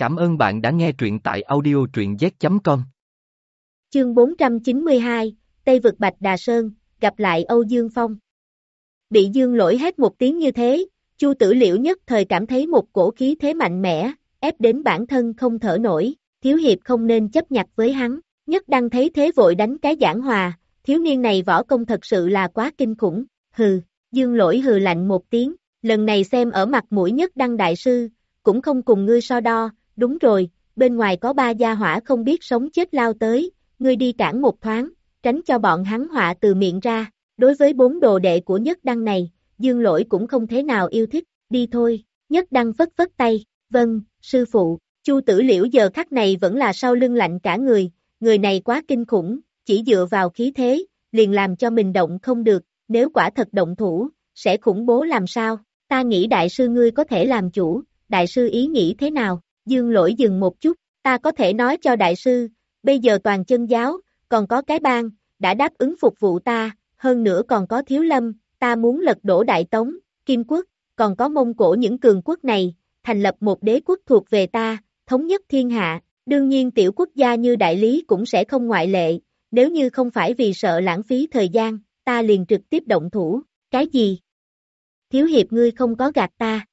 Cảm ơn bạn đã nghe truyện tại audio truyện z.com. Chương 492, Tây vực Bạch Đà Sơn, gặp lại Âu Dương Phong. Bị Dương lỗi hết một tiếng như thế, Chu tử liễu nhất thời cảm thấy một cổ khí thế mạnh mẽ, ép đến bản thân không thở nổi, thiếu hiệp không nên chấp nhặt với hắn, nhất đang thấy thế vội đánh cái giảng hòa, thiếu niên này võ công thật sự là quá kinh khủng, hừ, Dương lỗi hừ lạnh một tiếng, lần này xem ở mặt mũi nhất đăng đại sư, cũng không cùng ngươi so đo, đúng rồi, bên ngoài có ba gia hỏa không biết sống chết lao tới, ngươi đi cản một thoáng, tránh cho bọn hắn họa từ miệng ra, đối với bốn đồ đệ của nhất đăng này, dương lỗi cũng không thế nào yêu thích, đi thôi, nhất đăng phất phất tay, vâng, sư phụ, chu tử liễu giờ khắc này vẫn là sau lưng lạnh cả người, người này quá kinh khủng, chỉ dựa vào khí thế, liền làm cho mình động không được, nếu quả thật động thủ, sẽ khủng bố làm sao, ta nghĩ đại sư ngươi có thể làm chủ, đại sư ý nghĩ thế nào, dương lỗi dừng một chút, ta có thể nói cho đại sư, bây giờ toàn chân giáo, còn có cái bang, đã đáp ứng phục vụ ta, hơn nữa còn có thiếu lâm, ta muốn lật đổ đại tống, kim quốc, còn có mông cổ những cường quốc này, thành lập một đế quốc thuộc về ta, thống nhất thiên hạ, đương nhiên tiểu quốc gia như đại lý cũng sẽ không ngoại lệ, nếu như không phải vì sợ lãng phí thời gian, ta liền trực tiếp động thủ, cái gì? Thiếu hiệp ngươi không có gạt ta.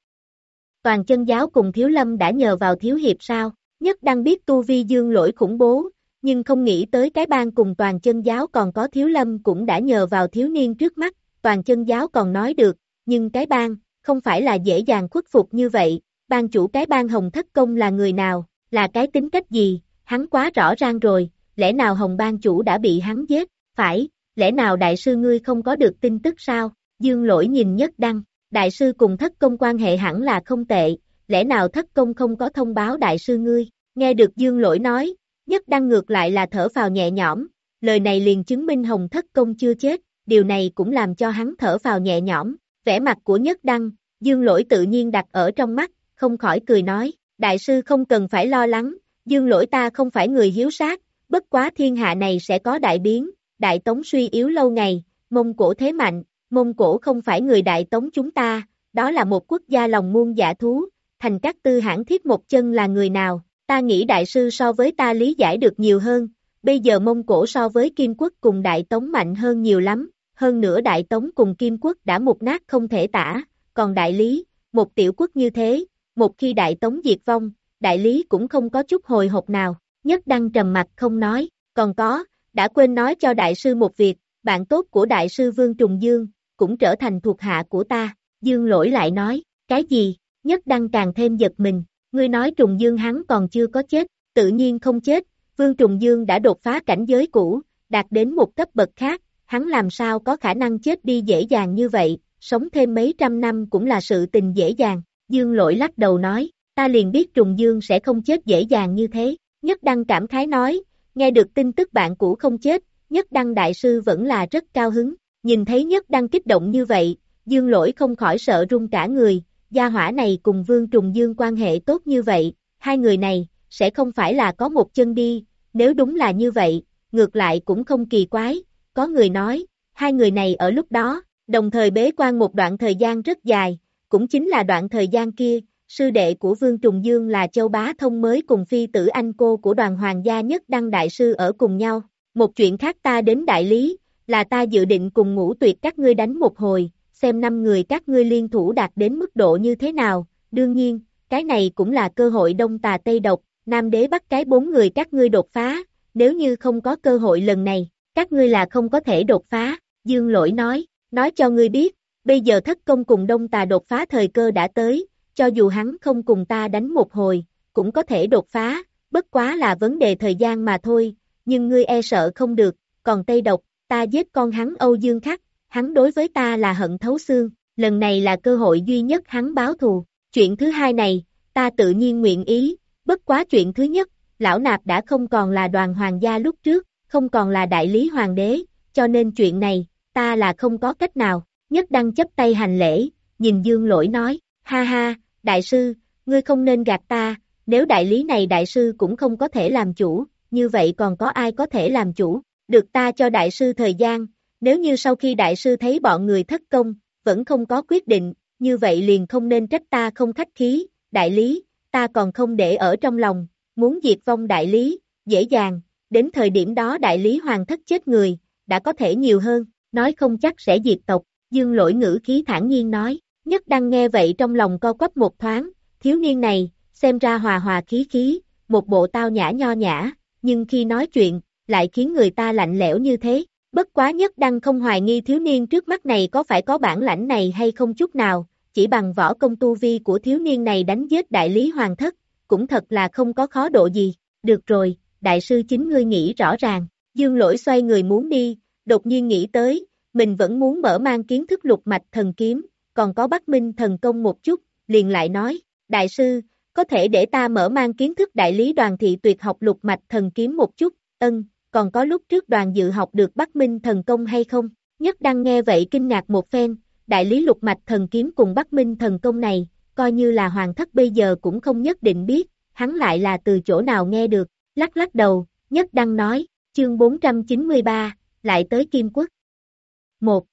Toàn chân giáo cùng thiếu lâm đã nhờ vào thiếu hiệp sao, nhất đang biết tu vi dương lỗi khủng bố, nhưng không nghĩ tới cái bang cùng toàn chân giáo còn có thiếu lâm cũng đã nhờ vào thiếu niên trước mắt, toàn chân giáo còn nói được, nhưng cái bang, không phải là dễ dàng khuất phục như vậy, ban chủ cái bang Hồng Thất Công là người nào, là cái tính cách gì, hắn quá rõ ràng rồi, lẽ nào Hồng ban chủ đã bị hắn giết, phải, lẽ nào đại sư ngươi không có được tin tức sao, dương lỗi nhìn nhất đăng, đại sư cùng thất công quan hệ hẳn là không tệ, lẽ nào thất công không có thông báo đại sư ngươi, nghe được dương lỗi nói, nhất đăng ngược lại là thở vào nhẹ nhõm, lời này liền chứng minh hồng thất công chưa chết, điều này cũng làm cho hắn thở vào nhẹ nhõm, vẻ mặt của nhất đăng, dương lỗi tự nhiên đặt ở trong mắt, không khỏi cười nói, đại sư không cần phải lo lắng, dương lỗi ta không phải người hiếu sát, bất quá thiên hạ này sẽ có đại biến, đại tống suy yếu lâu ngày, mông cổ thế mạnh, mông cổ không phải người đại tống chúng ta, đó là một quốc gia lòng muôn dạ thú, thành các tư hãng thiết một chân là người nào, ta nghĩ đại sư so với ta lý giải được nhiều hơn, bây giờ mông cổ so với kim quốc cùng đại tống mạnh hơn nhiều lắm, hơn nữa đại tống cùng kim quốc đã một nát không thể tả, còn đại lý, một tiểu quốc như thế, một khi đại tống diệt vong, đại lý cũng không có chút hồi hộp nào, nhất đăng trầm mặt không nói, còn có, đã quên nói cho đại sư một việc, bạn tốt của đại sư Vương Trùng Dương, cũng trở thành thuộc hạ của ta, Dương lỗi lại nói, cái gì, nhất đăng càng thêm giật mình, ngươi nói Trùng Dương hắn còn chưa có chết, tự nhiên không chết, Vương Trùng Dương đã đột phá cảnh giới cũ, đạt đến một cấp bậc khác, hắn làm sao có khả năng chết đi dễ dàng như vậy, sống thêm mấy trăm năm cũng là sự tình dễ dàng, Dương lỗi lắc đầu nói, ta liền biết Trùng Dương sẽ không chết dễ dàng như thế, nhất đăng cảm khái nói, nghe được tin tức bạn cũ không chết, nhất đăng đại sư vẫn là rất cao hứng, nhìn thấy nhất đăng kích động như vậy, dương lỗi không khỏi sợ run cả người, gia hỏa này cùng vương trùng dương quan hệ tốt như vậy, hai người này, sẽ không phải là có một chân đi, nếu đúng là như vậy, ngược lại cũng không kỳ quái, có người nói, hai người này ở lúc đó, đồng thời bế quan một đoạn thời gian rất dài, cũng chính là đoạn thời gian kia, sư đệ của Vương Trùng Dương là Châu Bá Thông mới cùng phi tử anh cô của đoàn hoàng gia nhất đăng đại sư ở cùng nhau. Một chuyện khác ta đến đại lý, là ta dự định cùng ngũ tuyệt các ngươi đánh một hồi, xem năm người các ngươi liên thủ đạt đến mức độ như thế nào, đương nhiên, cái này cũng là cơ hội đông tà tây độc, nam đế bắt cái bốn người các ngươi đột phá, nếu như không có cơ hội lần này, các ngươi là không có thể đột phá, dương lỗi nói, nói cho ngươi biết, bây giờ thất công cùng đông tà đột phá thời cơ đã tới, cho dù hắn không cùng ta đánh một hồi, cũng có thể đột phá, bất quá là vấn đề thời gian mà thôi, nhưng ngươi e sợ không được, còn Tây Độc, ta giết con hắn Âu Dương Khắc, hắn đối với ta là hận thấu xương, lần này là cơ hội duy nhất hắn báo thù, chuyện thứ hai này, ta tự nhiên nguyện ý, bất quá chuyện thứ nhất, lão nạp đã không còn là đoàn hoàng gia lúc trước, không còn là đại lý hoàng đế, cho nên chuyện này, ta là không có cách nào, nhất đăng chấp tay hành lễ, nhìn dương lỗi nói, ha ha, đại sư, ngươi không nên gạt ta, nếu đại lý này đại sư cũng không có thể làm chủ, như vậy còn có ai có thể làm chủ, được ta cho đại sư thời gian, nếu như sau khi đại sư thấy bọn người thất công, vẫn không có quyết định, như vậy liền không nên trách ta không khách khí, đại lý, ta còn không để ở trong lòng, muốn diệt vong đại lý, dễ dàng, đến thời điểm đó đại lý hoàng thất chết người, đã có thể nhiều hơn, nói không chắc sẽ diệt tộc, dương lỗi ngữ khí thản nhiên nói, nhất đăng nghe vậy trong lòng co quắp một thoáng, thiếu niên này, xem ra hòa hòa khí khí, một bộ tao nhã nho nhã, nhưng khi nói chuyện, lại khiến người ta lạnh lẽo như thế, bất quá nhất đăng không hoài nghi thiếu niên trước mắt này có phải có bản lãnh này hay không chút nào, chỉ bằng võ công tu vi của thiếu niên này đánh giết đại lý hoàng thất, cũng thật là không có khó độ gì, được rồi, đại sư chính ngươi nghĩ rõ ràng, dương lỗi xoay người muốn đi, đột nhiên nghĩ tới, mình vẫn muốn mở mang kiến thức lục mạch thần kiếm, còn có Bắc minh thần công một chút, liền lại nói, đại sư, có thể để ta mở mang kiến thức đại lý đoàn thị tuyệt học lục mạch thần kiếm một chút, ân, còn có lúc trước đoàn dự học được Bắc minh thần công hay không? Nhất đăng nghe vậy kinh ngạc một phen, đại lý lục mạch thần kiếm cùng Bắc minh thần công này, coi như là hoàng thất bây giờ cũng không nhất định biết, hắn lại là từ chỗ nào nghe được, lắc lắc đầu, nhất đăng nói, chương 493, lại tới Kim Quốc. 1.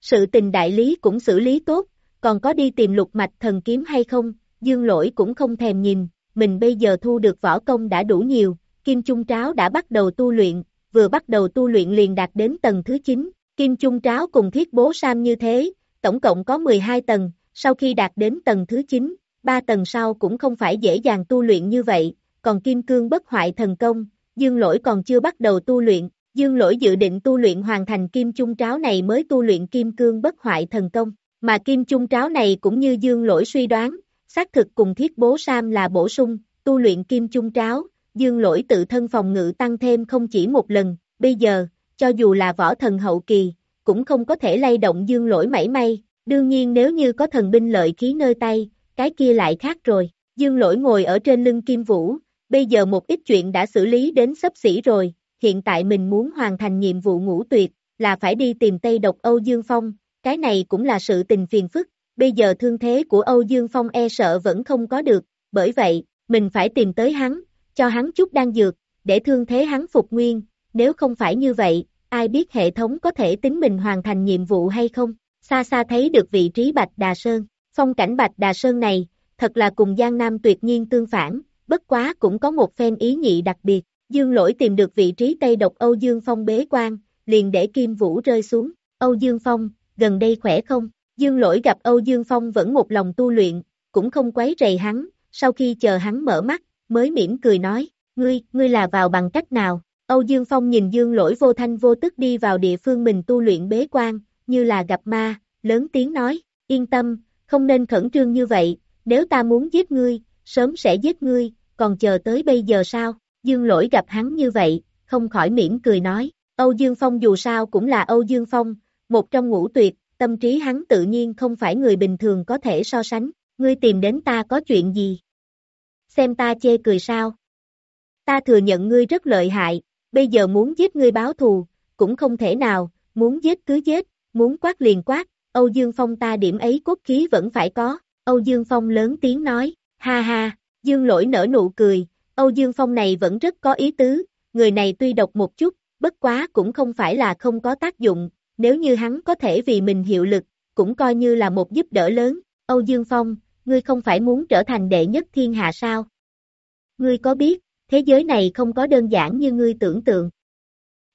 Sự tình đại lý cũng xử lý tốt, còn có đi tìm lục mạch thần kiếm hay không, dương lỗi cũng không thèm nhìn, mình bây giờ thu được võ công đã đủ nhiều, Kim Trung Tráo đã bắt đầu tu luyện, vừa bắt đầu tu luyện liền đạt đến tầng thứ 9, Kim Trung Tráo cùng thiết bố Sam như thế, tổng cộng có 12 tầng, sau khi đạt đến tầng thứ 9, 3 tầng sau cũng không phải dễ dàng tu luyện như vậy, còn Kim Cương bất hoại thần công, Dương Lỗi còn chưa bắt đầu tu luyện, Dương Lỗi dự định tu luyện hoàn thành Kim Trung Tráo này mới tu luyện Kim Cương bất hoại thần công, mà Kim Trung Tráo này cũng như Dương Lỗi suy đoán, xác thực cùng thiết bố Sam là bổ sung, tu luyện Kim Trung Tráo, Dương Lỗi tự thân phòng ngự tăng thêm không chỉ một lần, bây giờ, cho dù là võ thần hậu kỳ, cũng không có thể lay động Dương Lỗi mảy may, đương nhiên nếu như có thần binh lợi khí nơi tay, cái kia lại khác rồi, Dương Lỗi ngồi ở trên lưng Kim Vũ, bây giờ một ít chuyện đã xử lý đến sắp xỉ rồi, hiện tại mình muốn hoàn thành nhiệm vụ ngũ tuyệt, là phải đi tìm Tây độc Âu Dương Phong, cái này cũng là sự tình phiền phức, bây giờ thương thế của Âu Dương Phong e sợ vẫn không có được, bởi vậy, mình phải tìm tới hắn, cho hắn chút đan dược, để thương thế hắn phục nguyên, nếu không phải như vậy, ai biết hệ thống có thể tính mình hoàn thành nhiệm vụ hay không, xa xa thấy được vị trí Bạch Đà Sơn, phong cảnh Bạch Đà Sơn này, thật là cùng Giang Nam tuyệt nhiên tương phản, bất quá cũng có một phen ý nhị đặc biệt, Dương lỗi tìm được vị trí Tây độc Âu Dương Phong bế quan, liền để Kim Vũ rơi xuống, Âu Dương Phong, gần đây khỏe không? Dương lỗi gặp Âu Dương Phong vẫn một lòng tu luyện, cũng không quấy rầy hắn, sau khi chờ hắn mở mắt, mới mỉm cười nói, ngươi, ngươi là vào bằng cách nào? Âu Dương Phong nhìn Dương lỗi vô thanh vô tức đi vào địa phương mình tu luyện bế quan, như là gặp ma, lớn tiếng nói, yên tâm, không nên khẩn trương như vậy, nếu ta muốn giết ngươi, sớm sẽ giết ngươi, còn chờ tới bây giờ sao? Dương lỗi gặp hắn như vậy, không khỏi mỉm cười nói, Âu Dương Phong dù sao cũng là Âu Dương Phong, một trong ngũ tuyệt, tâm trí hắn tự nhiên không phải người bình thường có thể so sánh, ngươi tìm đến ta có chuyện gì? Xem ta chê cười sao? Ta thừa nhận ngươi rất lợi hại, bây giờ muốn giết ngươi báo thù, cũng không thể nào, muốn giết cứ giết, muốn quát liền quát, Âu Dương Phong ta điểm ấy cốt khí vẫn phải có, Âu Dương Phong lớn tiếng nói, ha ha, Dương lỗi nở nụ cười, Âu Dương Phong này vẫn rất có ý tứ, người này tuy độc một chút, bất quá cũng không phải là không có tác dụng, nếu như hắn có thể vì mình hiệu lực, cũng coi như là một giúp đỡ lớn, Âu Dương Phong, ngươi không phải muốn trở thành đệ nhất thiên hạ sao? Ngươi có biết, thế giới này không có đơn giản như ngươi tưởng tượng.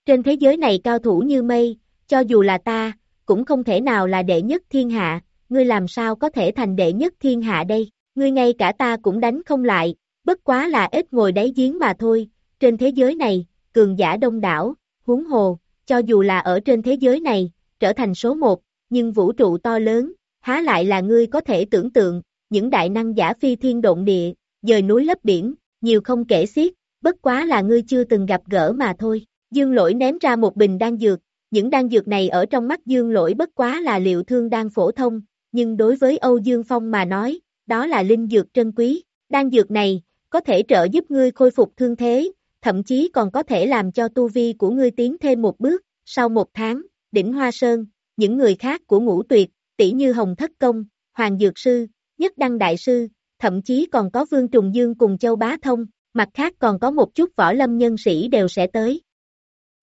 Trên thế giới này cao thủ như mây, cho dù là ta, cũng không thể nào là đệ nhất thiên hạ, ngươi làm sao có thể thành đệ nhất thiên hạ đây, ngươi ngay cả ta cũng đánh không lại, bất quá là ít ngồi đáy giếng mà thôi, trên thế giới này, cường giả đông đảo, huống hồ, cho dù là ở trên thế giới này, trở thành số một, nhưng vũ trụ to lớn, há lại là ngươi có thể tưởng tượng, những đại năng giả phi thiên động địa, dời núi lấp biển, nhiều không kể xiết, bất quá là ngươi chưa từng gặp gỡ mà thôi. Dương lỗi ném ra một bình đan dược, những đan dược này ở trong mắt dương lỗi bất quá là liệu thương đan phổ thông, nhưng đối với Âu Dương Phong mà nói, đó là linh dược trân quý. Đan dược này, có thể trợ giúp ngươi khôi phục thương thế, thậm chí còn có thể làm cho tu vi của ngươi tiến thêm một bước, sau một tháng, đỉnh Hoa Sơn, những người khác của ngũ tuyệt, tỷ như Hồng Thất Công, Hoàng Dược Sư, Nhất Đăng Đại Sư, thậm chí còn có Vương Trùng Dương cùng Châu Bá Thông, mặt khác còn có một chút võ lâm nhân sĩ đều sẽ tới.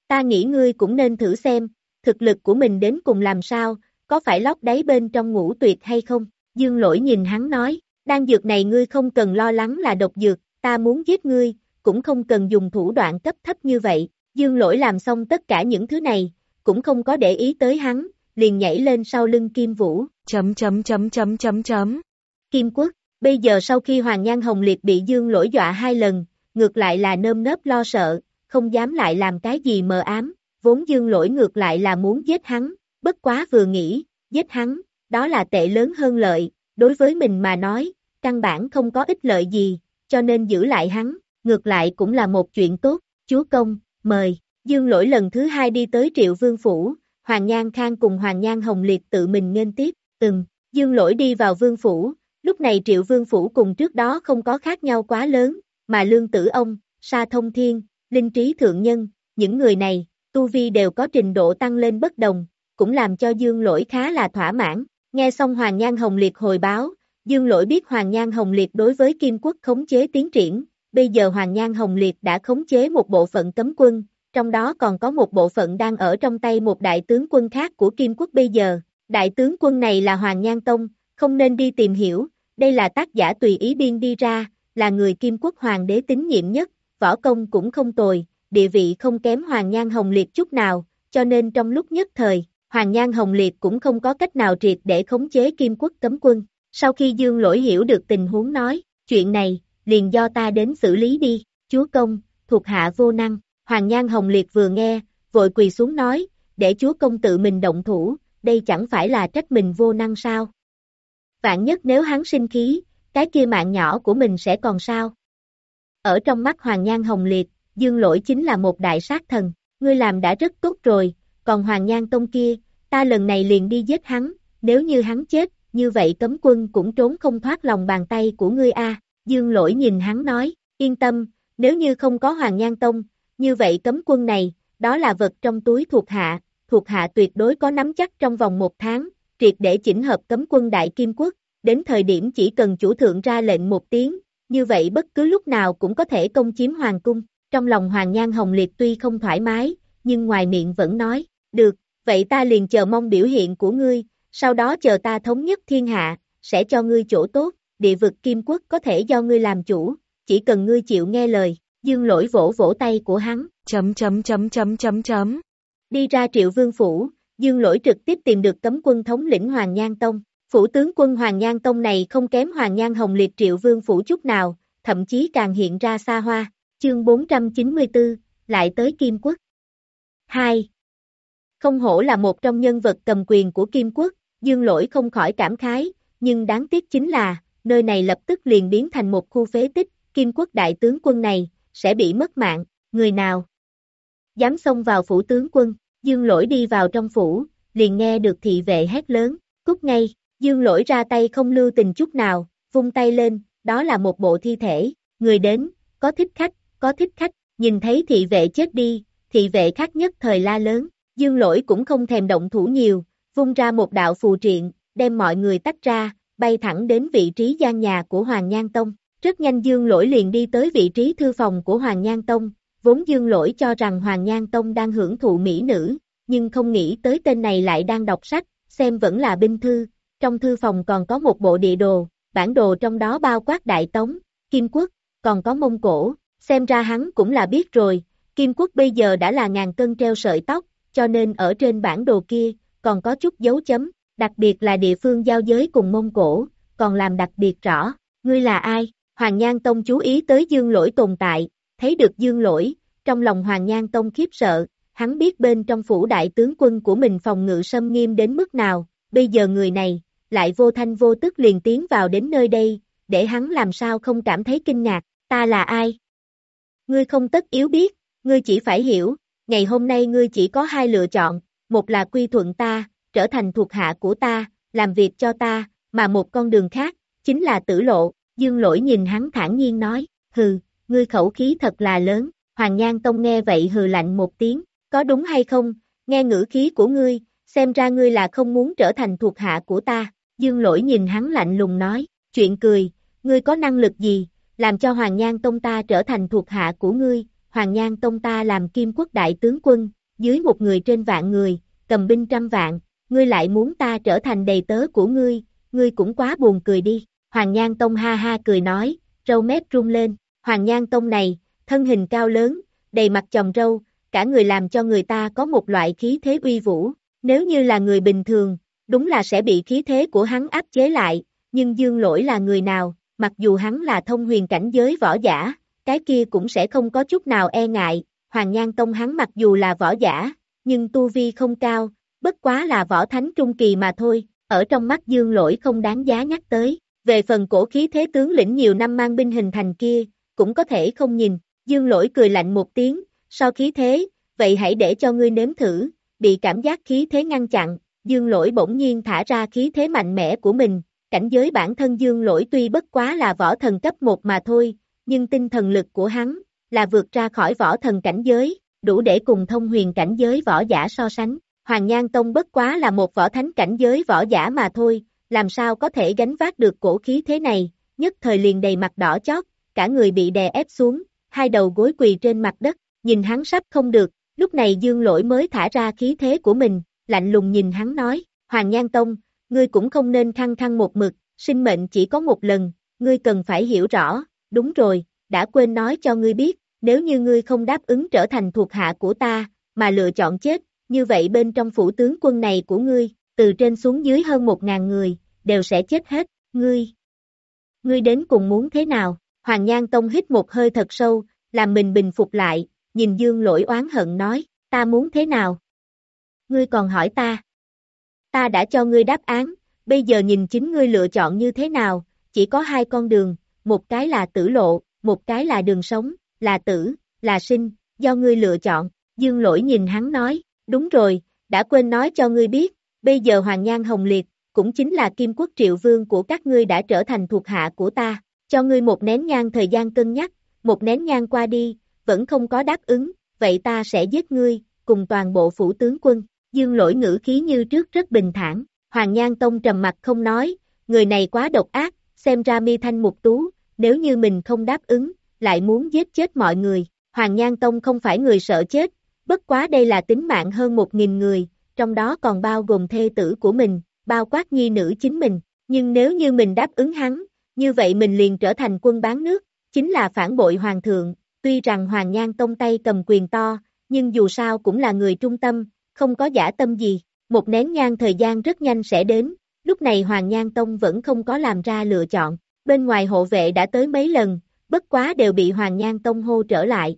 Ta nghĩ ngươi cũng nên thử xem, thực lực của mình đến cùng làm sao, có phải lót đáy bên trong ngũ tuyệt hay không? Dương lỗi nhìn hắn nói, đan dược này ngươi không cần lo lắng là độc dược, ta muốn giết ngươi, cũng không cần dùng thủ đoạn cấp thấp như vậy, dương lỗi làm xong tất cả những thứ này, cũng không có để ý tới hắn, liền nhảy lên sau lưng Kim Vũ, chấm chấm chấm chấm chấm chấm. Kim Quốc, bây giờ sau khi Hoàng Nhan Hồng Liệt bị dương lỗi dọa hai lần, ngược lại là nơm nớp lo sợ, không dám lại làm cái gì mờ ám, vốn dương lỗi ngược lại là muốn giết hắn, bất quá vừa nghĩ, giết hắn, đó là tệ lớn hơn lợi, đối với mình mà nói, căn bản không có ích lợi gì, cho nên giữ lại hắn, ngược lại cũng là một chuyện tốt, chúa công, mời, dương lỗi lần thứ hai đi tới triệu vương phủ, Hoàng Nhan Khang cùng Hoàng Nhan Hồng Liệt tự mình nên tiếp, từng, dương lỗi đi vào vương phủ, lúc này triệu vương phủ cùng trước đó không có khác nhau quá lớn, mà lương tử ông, sa thông thiên, linh trí thượng nhân, những người này, tu vi đều có trình độ tăng lên bất đồng, cũng làm cho dương lỗi khá là thỏa mãn, nghe xong Hoàng Nhan Hồng Liệt hồi báo, dương lỗi biết Hoàng Nhan Hồng Liệt đối với Kim Quốc khống chế tiến triển, bây giờ Hoàng Nhan Hồng Liệt đã khống chế một bộ phận cấm quân, trong đó còn có một bộ phận đang ở trong tay một đại tướng quân khác của Kim Quốc bây giờ, đại tướng quân này là Hoàng Nhan Tông, không nên đi tìm hiểu, đây là tác giả tùy ý biên đi ra, là người Kim Quốc Hoàng đế tín nhiệm nhất, võ công cũng không tồi, địa vị không kém Hoàng Nhan Hồng Liệt chút nào, cho nên trong lúc nhất thời, Hoàng Nhan Hồng Liệt cũng không có cách nào triệt để khống chế Kim Quốc cấm quân. Sau khi Dương Lỗi hiểu được tình huống nói, chuyện này, liền do ta đến xử lý đi, chúa công, thuộc hạ vô năng. Hoàng Nhan Hồng Liệt vừa nghe, vội quỳ xuống nói, để chúa công tự mình động thủ, đây chẳng phải là trách mình vô năng sao. Vạn nhất nếu hắn sinh khí, cái kia mạng nhỏ của mình sẽ còn sao. Ở trong mắt Hoàng Nhan Hồng Liệt, Dương Lỗi chính là một đại sát thần, ngươi làm đã rất tốt rồi, còn Hoàng Nhan Tông kia, ta lần này liền đi giết hắn, nếu như hắn chết, như vậy cấm quân cũng trốn không thoát lòng bàn tay của ngươi a. Dương Lỗi nhìn hắn nói, yên tâm, nếu như không có Hoàng Nhan Tông, như vậy cấm quân này, đó là vật trong túi thuộc hạ, thuộc hạ tuyệt đối có nắm chắc trong vòng một tháng, triệt để chỉnh hợp cấm quân Đại Kim Quốc, đến thời điểm chỉ cần chủ thượng ra lệnh một tiếng, như vậy bất cứ lúc nào cũng có thể công chiếm Hoàng Cung. Trong lòng Hoàng Nhan Hồng Liệt tuy không thoải mái, nhưng ngoài miệng vẫn nói, được, vậy ta liền chờ mong biểu hiện của ngươi, sau đó chờ ta thống nhất thiên hạ, sẽ cho ngươi chỗ tốt, địa vực Kim Quốc có thể do ngươi làm chủ, chỉ cần ngươi chịu nghe lời, dương lỗi vỗ vỗ tay của hắn, chấm chấm chấm chấm chấm chấm. Đi ra triệu vương phủ, dương lỗi trực tiếp tìm được cấm quân thống lĩnh Hoàng Nhan Tông, phủ tướng quân Hoàng Nhan Tông này không kém Hoàng Nhan Hồng Liệt triệu vương phủ chút nào, thậm chí càng hiện ra xa hoa, chương 494, lại tới Kim Quốc. 2. Không hổ là một trong nhân vật cầm quyền của Kim Quốc, dương lỗi không khỏi cảm khái, nhưng đáng tiếc chính là, nơi này lập tức liền biến thành một khu phế tích, Kim Quốc đại tướng quân này, sẽ bị mất mạng, người nào? Dám xông vào phủ tướng quân, dương lỗi đi vào trong phủ, liền nghe được thị vệ hét lớn, cút ngay, dương lỗi ra tay không lưu tình chút nào, vung tay lên, đó là một bộ thi thể, người đến, có thích khách, có thích khách, nhìn thấy thị vệ chết đi, thị vệ khác nhất thời la lớn, dương lỗi cũng không thèm động thủ nhiều, vung ra một đạo phù triện, đem mọi người tách ra, bay thẳng đến vị trí gian nhà của Hoàng Nhan Tông. Rất nhanh Dương Lỗi liền đi tới vị trí thư phòng của Hoàng Nhan Tông, vốn Dương Lỗi cho rằng Hoàng Nhan Tông đang hưởng thụ mỹ nữ, nhưng không nghĩ tới tên này lại đang đọc sách, xem vẫn là binh thư, trong thư phòng còn có một bộ địa đồ, bản đồ trong đó bao quát Đại Tống, Kim Quốc, còn có Mông Cổ, xem ra hắn cũng là biết rồi, Kim Quốc bây giờ đã là ngàn cân treo sợi tóc, cho nên ở trên bản đồ kia, còn có chút dấu chấm, đặc biệt là địa phương giao giới cùng Mông Cổ, còn làm đặc biệt rõ, ngươi là ai? Hoàng Nhan Tông chú ý tới Dương Lỗi tồn tại, thấy được Dương Lỗi, trong lòng Hoàng Nhan Tông khiếp sợ, hắn biết bên trong phủ đại tướng quân của mình phòng ngự xâm nghiêm đến mức nào, bây giờ người này, lại vô thanh vô tức liền tiến vào đến nơi đây, để hắn làm sao không cảm thấy kinh ngạc, ta là ai? Ngươi không tất yếu biết, ngươi chỉ phải hiểu, ngày hôm nay ngươi chỉ có hai lựa chọn, một là quy thuận ta, trở thành thuộc hạ của ta, làm việc cho ta, mà một con đường khác, chính là tử lộ, dương lỗi nhìn hắn thản nhiên nói, hừ, ngươi khẩu khí thật là lớn, Hoàng Nhan Tông nghe vậy hừ lạnh một tiếng, có đúng hay không, nghe ngữ khí của ngươi, xem ra ngươi là không muốn trở thành thuộc hạ của ta, dương lỗi nhìn hắn lạnh lùng nói, chuyện cười, ngươi có năng lực gì, làm cho Hoàng Nhan Tông ta trở thành thuộc hạ của ngươi, Hoàng Nhan Tông ta làm kim quốc đại tướng quân, dưới một người trên vạn người, cầm binh trăm vạn, ngươi lại muốn ta trở thành đầy tớ của ngươi, ngươi cũng quá buồn cười đi. Hoàng Nhan Tông ha ha cười nói, râu mép rung lên, Hoàng Nhan Tông này, thân hình cao lớn, đầy mặt chồng râu, cả người làm cho người ta có một loại khí thế uy vũ, nếu như là người bình thường, đúng là sẽ bị khí thế của hắn áp chế lại, nhưng Dương Lỗi là người nào, mặc dù hắn là thông huyền cảnh giới võ giả, cái kia cũng sẽ không có chút nào e ngại, Hoàng Nhan Tông hắn mặc dù là võ giả, nhưng tu vi không cao, bất quá là võ thánh trung kỳ mà thôi, ở trong mắt Dương Lỗi không đáng giá nhắc tới, về phần cổ khí thế tướng lĩnh nhiều năm mang binh hình thành kia, cũng có thể không nhìn, Dương Lỗi cười lạnh một tiếng, so khí thế, vậy hãy để cho ngươi nếm thử, bị cảm giác khí thế ngăn chặn, Dương Lỗi bỗng nhiên thả ra khí thế mạnh mẽ của mình, cảnh giới bản thân Dương Lỗi tuy bất quá là võ thần cấp 1 mà thôi, nhưng tinh thần lực của hắn, là vượt ra khỏi võ thần cảnh giới, đủ để cùng thông huyền cảnh giới võ giả so sánh. Hoàng Nhan Tông bất quá là một võ thánh cảnh giới võ giả mà thôi, làm sao có thể gánh vác được cổ khí thế này, nhất thời liền đầy mặt đỏ chót, cả người bị đè ép xuống, hai đầu gối quỳ trên mặt đất, nhìn hắn sắp không được, lúc này Dương Lỗi mới thả ra khí thế của mình, lạnh lùng nhìn hắn nói, Hoàng Nhan Tông, ngươi cũng không nên khăng khăng một mực, sinh mệnh chỉ có một lần, ngươi cần phải hiểu rõ, đúng rồi, đã quên nói cho ngươi biết, nếu như ngươi không đáp ứng trở thành thuộc hạ của ta, mà lựa chọn chết, như vậy bên trong phủ tướng quân này của ngươi, từ trên xuống dưới hơn một ngàn người, đều sẽ chết hết, ngươi. Ngươi đến cùng muốn thế nào? Hoàng Nhan Tông hít một hơi thật sâu, làm mình bình phục lại, nhìn Dương lỗi oán hận nói, ta muốn thế nào? Ngươi còn hỏi ta. Ta đã cho ngươi đáp án, bây giờ nhìn chính ngươi lựa chọn như thế nào, chỉ có hai con đường, một cái là tử lộ, một cái là đường sống, là tử, là sinh, do ngươi lựa chọn. Dương lỗi nhìn hắn nói, đúng rồi, đã quên nói cho ngươi biết, bây giờ Hoàng Nhan Hồng Liệt, cũng chính là Kim Quốc Triệu Vương của các ngươi đã trở thành thuộc hạ của ta, cho ngươi một nén nhang thời gian cân nhắc, một nén nhang qua đi, vẫn không có đáp ứng, vậy ta sẽ giết ngươi, cùng toàn bộ phủ tướng quân. Dương lỗi ngữ khí như trước rất bình thản, Hoàng Nhan Tông trầm mặt không nói, người này quá độc ác, xem ra mi thanh mục tú, nếu như mình không đáp ứng, lại muốn giết chết mọi người. Hoàng Nhan Tông không phải người sợ chết, bất quá đây là tính mạng hơn một nghìn người, trong đó còn bao gồm thê tử của mình, bao quát nhi nữ chính mình, nhưng nếu như mình đáp ứng hắn, như vậy mình liền trở thành quân bán nước, chính là phản bội hoàng thượng, tuy rằng Hoàng Nhan Tông tay cầm quyền to, nhưng dù sao cũng là người trung tâm, không có giả tâm gì, một nén nhang thời gian rất nhanh sẽ đến, lúc này Hoàng Nhan Tông vẫn không có làm ra lựa chọn, bên ngoài hộ vệ đã tới mấy lần, bất quá đều bị Hoàng Nhan Tông hô trở lại.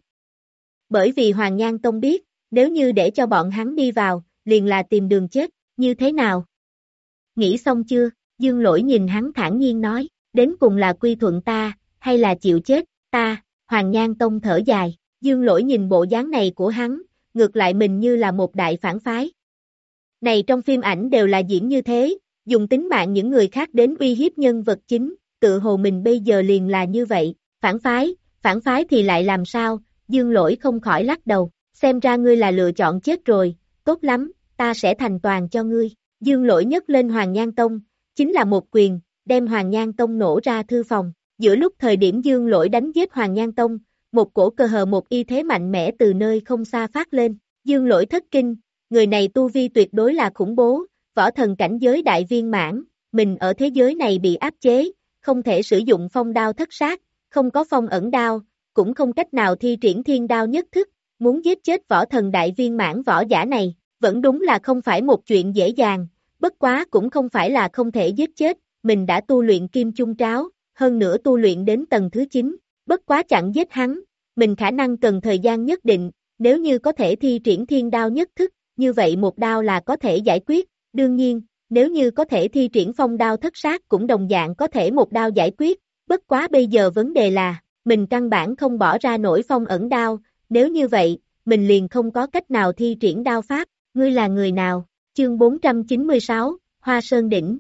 Bởi vì Hoàng Nhan Tông biết, nếu như để cho bọn hắn đi vào, liền là tìm đường chết, như thế nào? Nghĩ xong chưa? Dương lỗi nhìn hắn thản nhiên nói, đến cùng là quy thuận ta, hay là chịu chết, ta, Hoàng Nhan Tông thở dài, dương lỗi nhìn bộ dáng này của hắn, ngược lại mình như là một đại phản phái. Này trong phim ảnh đều là diễn như thế, dùng tính mạng những người khác đến uy hiếp nhân vật chính, tự hồ mình bây giờ liền là như vậy, phản phái, phản phái thì lại làm sao, dương lỗi không khỏi lắc đầu, xem ra ngươi là lựa chọn chết rồi, tốt lắm, ta sẽ thành toàn cho ngươi, dương lỗi nhất lên Hoàng Nhan Tông, chính là một quyền, đem Hoàng Nhan Tông nổ ra thư phòng, giữa lúc thời điểm dương lỗi đánh giết Hoàng Nhan Tông, một cổ cơ hờ một y thế mạnh mẽ từ nơi không xa phát lên, dương lỗi thất kinh, người này tu vi tuyệt đối là khủng bố, võ thần cảnh giới đại viên mãn, mình ở thế giới này bị áp chế, không thể sử dụng phong đao thất sát, không có phong ẩn đao, cũng không cách nào thi triển thiên đao nhất thức, muốn giết chết võ thần đại viên mãn võ giả này, vẫn đúng là không phải một chuyện dễ dàng, bất quá cũng không phải là không thể giết chết, mình đã tu luyện kim chung tráo, hơn nữa tu luyện đến tầng thứ 9, bất quá chẳng giết hắn, mình khả năng cần thời gian nhất định, nếu như có thể thi triển thiên đao nhất thức, như vậy một đao là có thể giải quyết, đương nhiên, nếu như có thể thi triển phong đao thất sát cũng đồng dạng có thể một đao giải quyết, bất quá bây giờ vấn đề là, mình căn bản không bỏ ra nổi phong ẩn đao, nếu như vậy, mình liền không có cách nào thi triển đao pháp, ngươi là người nào, chương 496, Hoa Sơn Đỉnh.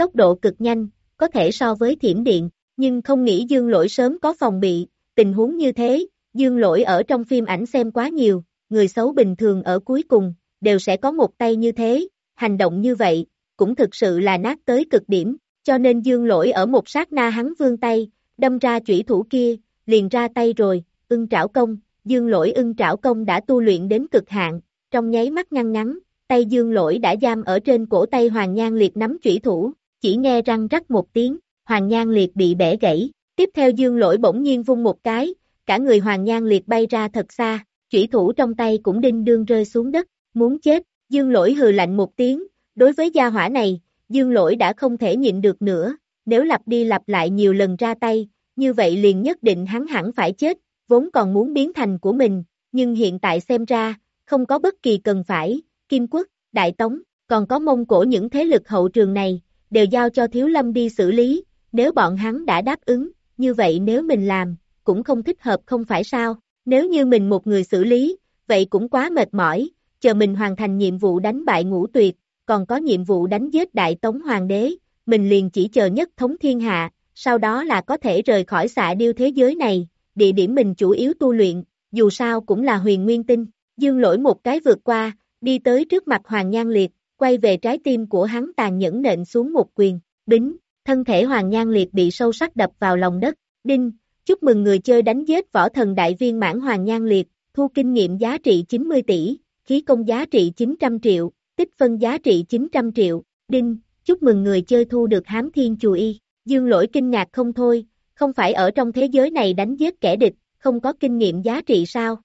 Tốc độ cực nhanh, có thể so với thiểm điện, nhưng không nghĩ dương lỗi sớm có phòng bị, tình huống như thế, dương lỗi ở trong phim ảnh xem quá nhiều, người xấu bình thường ở cuối cùng, đều sẽ có một tay như thế, hành động như vậy, cũng thực sự là nát tới cực điểm, cho nên dương lỗi ở một sát na hắn vương tay, đâm ra chủy thủ kia, liền ra tay rồi, ưng trảo công, dương lỗi ưng trảo công đã tu luyện đến cực hạn, trong nháy mắt ngăn ngắn, tay dương lỗi đã giam ở trên cổ tay Hoàng Nhan liệt nắm chủy thủ, chỉ nghe răng rắc một tiếng, Hoàng Nhan Liệt bị bẻ gãy, tiếp theo dương lỗi bỗng nhiên vung một cái, cả người Hoàng Nhan Liệt bay ra thật xa, chủy thủ trong tay cũng đinh đương rơi xuống đất, muốn chết, dương lỗi hừ lạnh một tiếng, đối với gia hỏa này, dương lỗi đã không thể nhịn được nữa, nếu lặp đi lặp lại nhiều lần ra tay, như vậy liền nhất định hắn hẳn phải chết, vốn còn muốn biến thành của mình, nhưng hiện tại xem ra, không có bất kỳ cần phải, Kim Quốc, Đại Tống, còn có mông cổ những thế lực hậu trường này, đều giao cho Thiếu Lâm đi xử lý, nếu bọn hắn đã đáp ứng, như vậy nếu mình làm, cũng không thích hợp không phải sao, nếu như mình một người xử lý, vậy cũng quá mệt mỏi, chờ mình hoàn thành nhiệm vụ đánh bại ngũ tuyệt, còn có nhiệm vụ đánh giết Đại Tống Hoàng đế, mình liền chỉ chờ nhất thống thiên hạ, sau đó là có thể rời khỏi xạ điêu thế giới này, địa điểm mình chủ yếu tu luyện, dù sao cũng là huyền nguyên tinh, dương lỗi một cái vượt qua, đi tới trước mặt Hoàng Nhan Liệt, quay về trái tim của hắn tàn nhẫn nện xuống một quyền, bính, thân thể Hoàng Nhan Liệt bị sâu sắc đập vào lòng đất, đinh, chúc mừng người chơi đánh giết võ thần đại viên mãn Hoàng Nhan Liệt, thu kinh nghiệm giá trị 90 tỷ, khí công giá trị 900 triệu, tích phân giá trị 900 triệu, đinh, chúc mừng người chơi thu được hám thiên chù y, dương lỗi kinh ngạc không thôi, không phải ở trong thế giới này đánh giết kẻ địch, không có kinh nghiệm giá trị sao?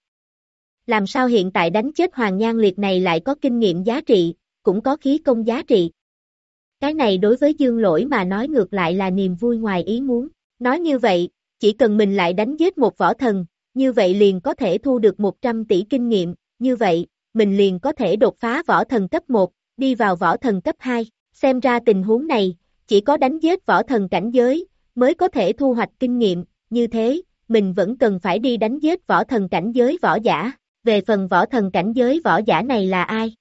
Làm sao hiện tại đánh chết Hoàng Nhan Liệt này lại có kinh nghiệm giá trị, cũng có khí công giá trị? Cái này đối với dương lỗi mà nói ngược lại là niềm vui ngoài ý muốn. Nói như vậy, chỉ cần mình lại đánh giết một võ thần, như vậy liền có thể thu được 100 tỷ kinh nghiệm, như vậy, mình liền có thể đột phá võ thần cấp 1, đi vào võ thần cấp 2. Xem ra tình huống này, chỉ có đánh giết võ thần cảnh giới, mới có thể thu hoạch kinh nghiệm, như thế, mình vẫn cần phải đi đánh giết võ thần cảnh giới võ giả, về phần võ thần cảnh giới võ giả này là ai?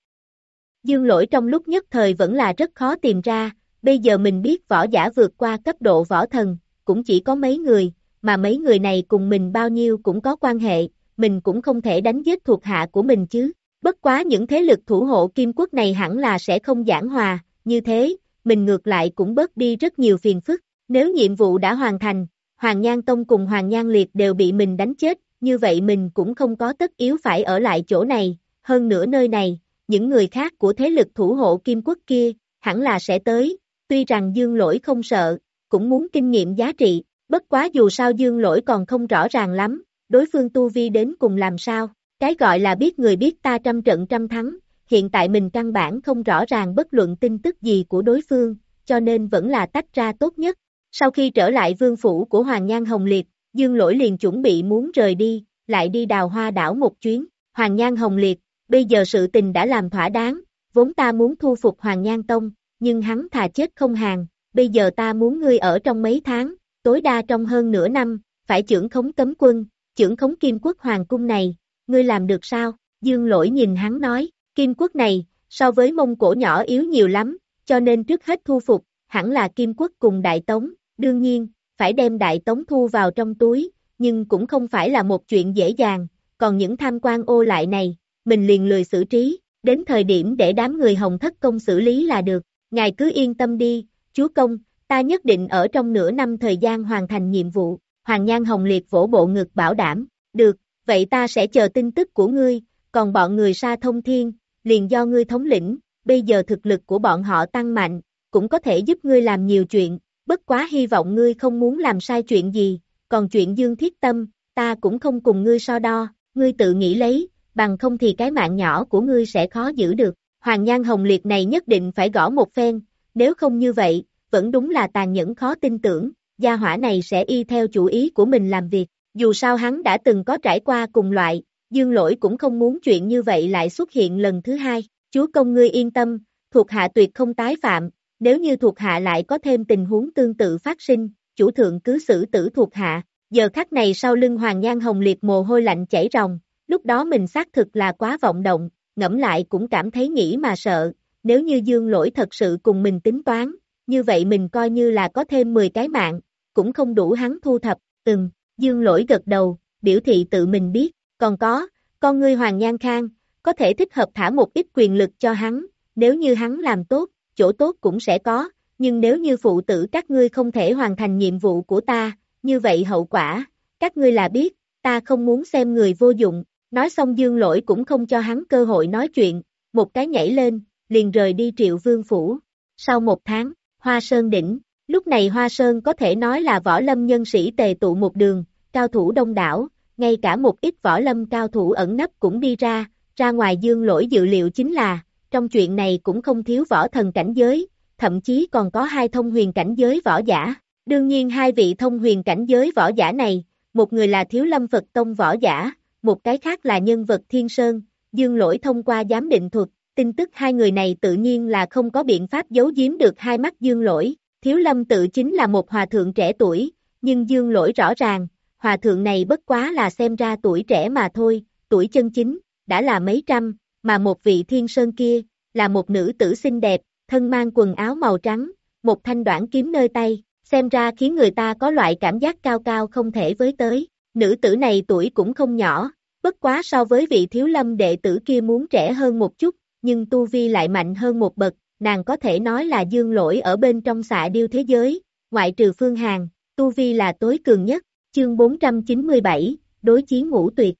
Dương lỗi trong lúc nhất thời vẫn là rất khó tìm ra, bây giờ mình biết võ giả vượt qua cấp độ võ thần, cũng chỉ có mấy người, mà mấy người này cùng mình bao nhiêu cũng có quan hệ, mình cũng không thể đánh giết thuộc hạ của mình chứ. Bất quá những thế lực thủ hộ kim quốc này hẳn là sẽ không giảng hòa, như thế, mình ngược lại cũng bớt đi rất nhiều phiền phức. Nếu nhiệm vụ đã hoàn thành, Hoàng Nhan Tông cùng Hoàng Nhan Liệt đều bị mình đánh chết, như vậy mình cũng không có tất yếu phải ở lại chỗ này, hơn nữa nơi này, những người khác của thế lực thủ hộ kim quốc kia, hẳn là sẽ tới, tuy rằng dương lỗi không sợ, cũng muốn kinh nghiệm giá trị, bất quá dù sao dương lỗi còn không rõ ràng lắm, đối phương tu vi đến cùng làm sao, cái gọi là biết người biết ta trăm trận trăm thắng, hiện tại mình căn bản không rõ ràng bất luận tin tức gì của đối phương, cho nên vẫn là tách ra tốt nhất. Sau khi trở lại vương phủ của Hoàng Nhan Hồng Liệt, Dương Lỗi liền chuẩn bị muốn rời đi, lại đi đào hoa đảo một chuyến. Hoàng Nhan Hồng Liệt, bây giờ sự tình đã làm thỏa đáng, vốn ta muốn thu phục Hoàng Nhan Tông, nhưng hắn thà chết không hàng, bây giờ ta muốn ngươi ở trong mấy tháng, tối đa trong hơn nửa năm, phải trưởng khống cấm quân, trưởng khống kim quốc hoàng cung này, ngươi làm được sao? Dương lỗi nhìn hắn nói, kim quốc này, so với mông cổ nhỏ yếu nhiều lắm, cho nên trước hết thu phục, hẳn là kim quốc cùng đại tống, đương nhiên, phải đem đại tống thu vào trong túi, nhưng cũng không phải là một chuyện dễ dàng, còn những tham quan ô lại này, mình liền lười xử trí, đến thời điểm để đám người hồng thất công xử lý là được, ngài cứ yên tâm đi, chúa công, ta nhất định ở trong nửa năm thời gian hoàn thành nhiệm vụ, Hoàng Nhan Hồng Liệt vỗ bộ ngực bảo đảm, được, vậy ta sẽ chờ tin tức của ngươi, còn bọn người xa thông thiên, liền do ngươi thống lĩnh, bây giờ thực lực của bọn họ tăng mạnh, cũng có thể giúp ngươi làm nhiều chuyện, bất quá hy vọng ngươi không muốn làm sai chuyện gì, còn chuyện dương thiết tâm, ta cũng không cùng ngươi so đo, ngươi tự nghĩ lấy, bằng không thì cái mạng nhỏ của ngươi sẽ khó giữ được. Hoàng Nhan Hồng Liệt này nhất định phải gõ một phen, nếu không như vậy, vẫn đúng là tàn nhẫn khó tin tưởng, gia hỏa này sẽ y theo chủ ý của mình làm việc, dù sao hắn đã từng có trải qua cùng loại, dương lỗi cũng không muốn chuyện như vậy lại xuất hiện lần thứ hai, chúa công ngươi yên tâm, thuộc hạ tuyệt không tái phạm, nếu như thuộc hạ lại có thêm tình huống tương tự phát sinh, chủ thượng cứ xử tử thuộc hạ, giờ khắc này sau lưng Hoàng Nhan Hồng Liệt mồ hôi lạnh chảy ròng, lúc đó mình xác thực là quá vọng động, ngẫm lại cũng cảm thấy nghĩ mà sợ, nếu như dương lỗi thật sự cùng mình tính toán, như vậy mình coi như là có thêm 10 cái mạng, cũng không đủ hắn thu thập, từng, dương lỗi gật đầu, biểu thị tự mình biết, còn có, con ngươi Hoàng Nhan Khang, có thể thích hợp thả một ít quyền lực cho hắn, nếu như hắn làm tốt, chỗ tốt cũng sẽ có, nhưng nếu như phụ tử các ngươi không thể hoàn thành nhiệm vụ của ta, như vậy hậu quả, các ngươi là biết, ta không muốn xem người vô dụng, nói xong dương lỗi cũng không cho hắn cơ hội nói chuyện, một cái nhảy lên, liền rời đi triệu vương phủ. Sau một tháng, Hoa Sơn Đỉnh, Lúc này Hoa Sơn có thể nói là võ lâm nhân sĩ tề tụ một đường, cao thủ đông đảo, ngay cả một ít võ lâm cao thủ ẩn nấp cũng đi ra, ra ngoài dương lỗi dự liệu chính là, trong chuyện này cũng không thiếu võ thần cảnh giới, thậm chí còn có hai thông huyền cảnh giới võ giả. Đương nhiên hai vị thông huyền cảnh giới võ giả này, một người là thiếu lâm Phật Tông võ giả, một cái khác là nhân vật thiên sơn, dương lỗi thông qua giám định thuật, tin tức hai người này tự nhiên là không có biện pháp giấu giếm được hai mắt dương lỗi, thiếu lâm tự chính là một hòa thượng trẻ tuổi, nhưng dương lỗi rõ ràng, hòa thượng này bất quá là xem ra tuổi trẻ mà thôi, tuổi chân chính, đã là mấy trăm, mà một vị thiên sơn kia, là một nữ tử xinh đẹp, thân mang quần áo màu trắng, một thanh đoạn kiếm nơi tay, xem ra khiến người ta có loại cảm giác cao cao không thể với tới. Nữ tử này tuổi cũng không nhỏ, bất quá so với vị thiếu lâm đệ tử kia muốn trẻ hơn một chút, nhưng tu vi lại mạnh hơn một bậc, nàng có thể nói là dương lỗi ở bên trong xạ điêu thế giới, ngoại trừ phương hàng, tu vi là tối cường nhất, chương 497, đối chiến ngũ tuyệt.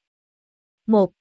1.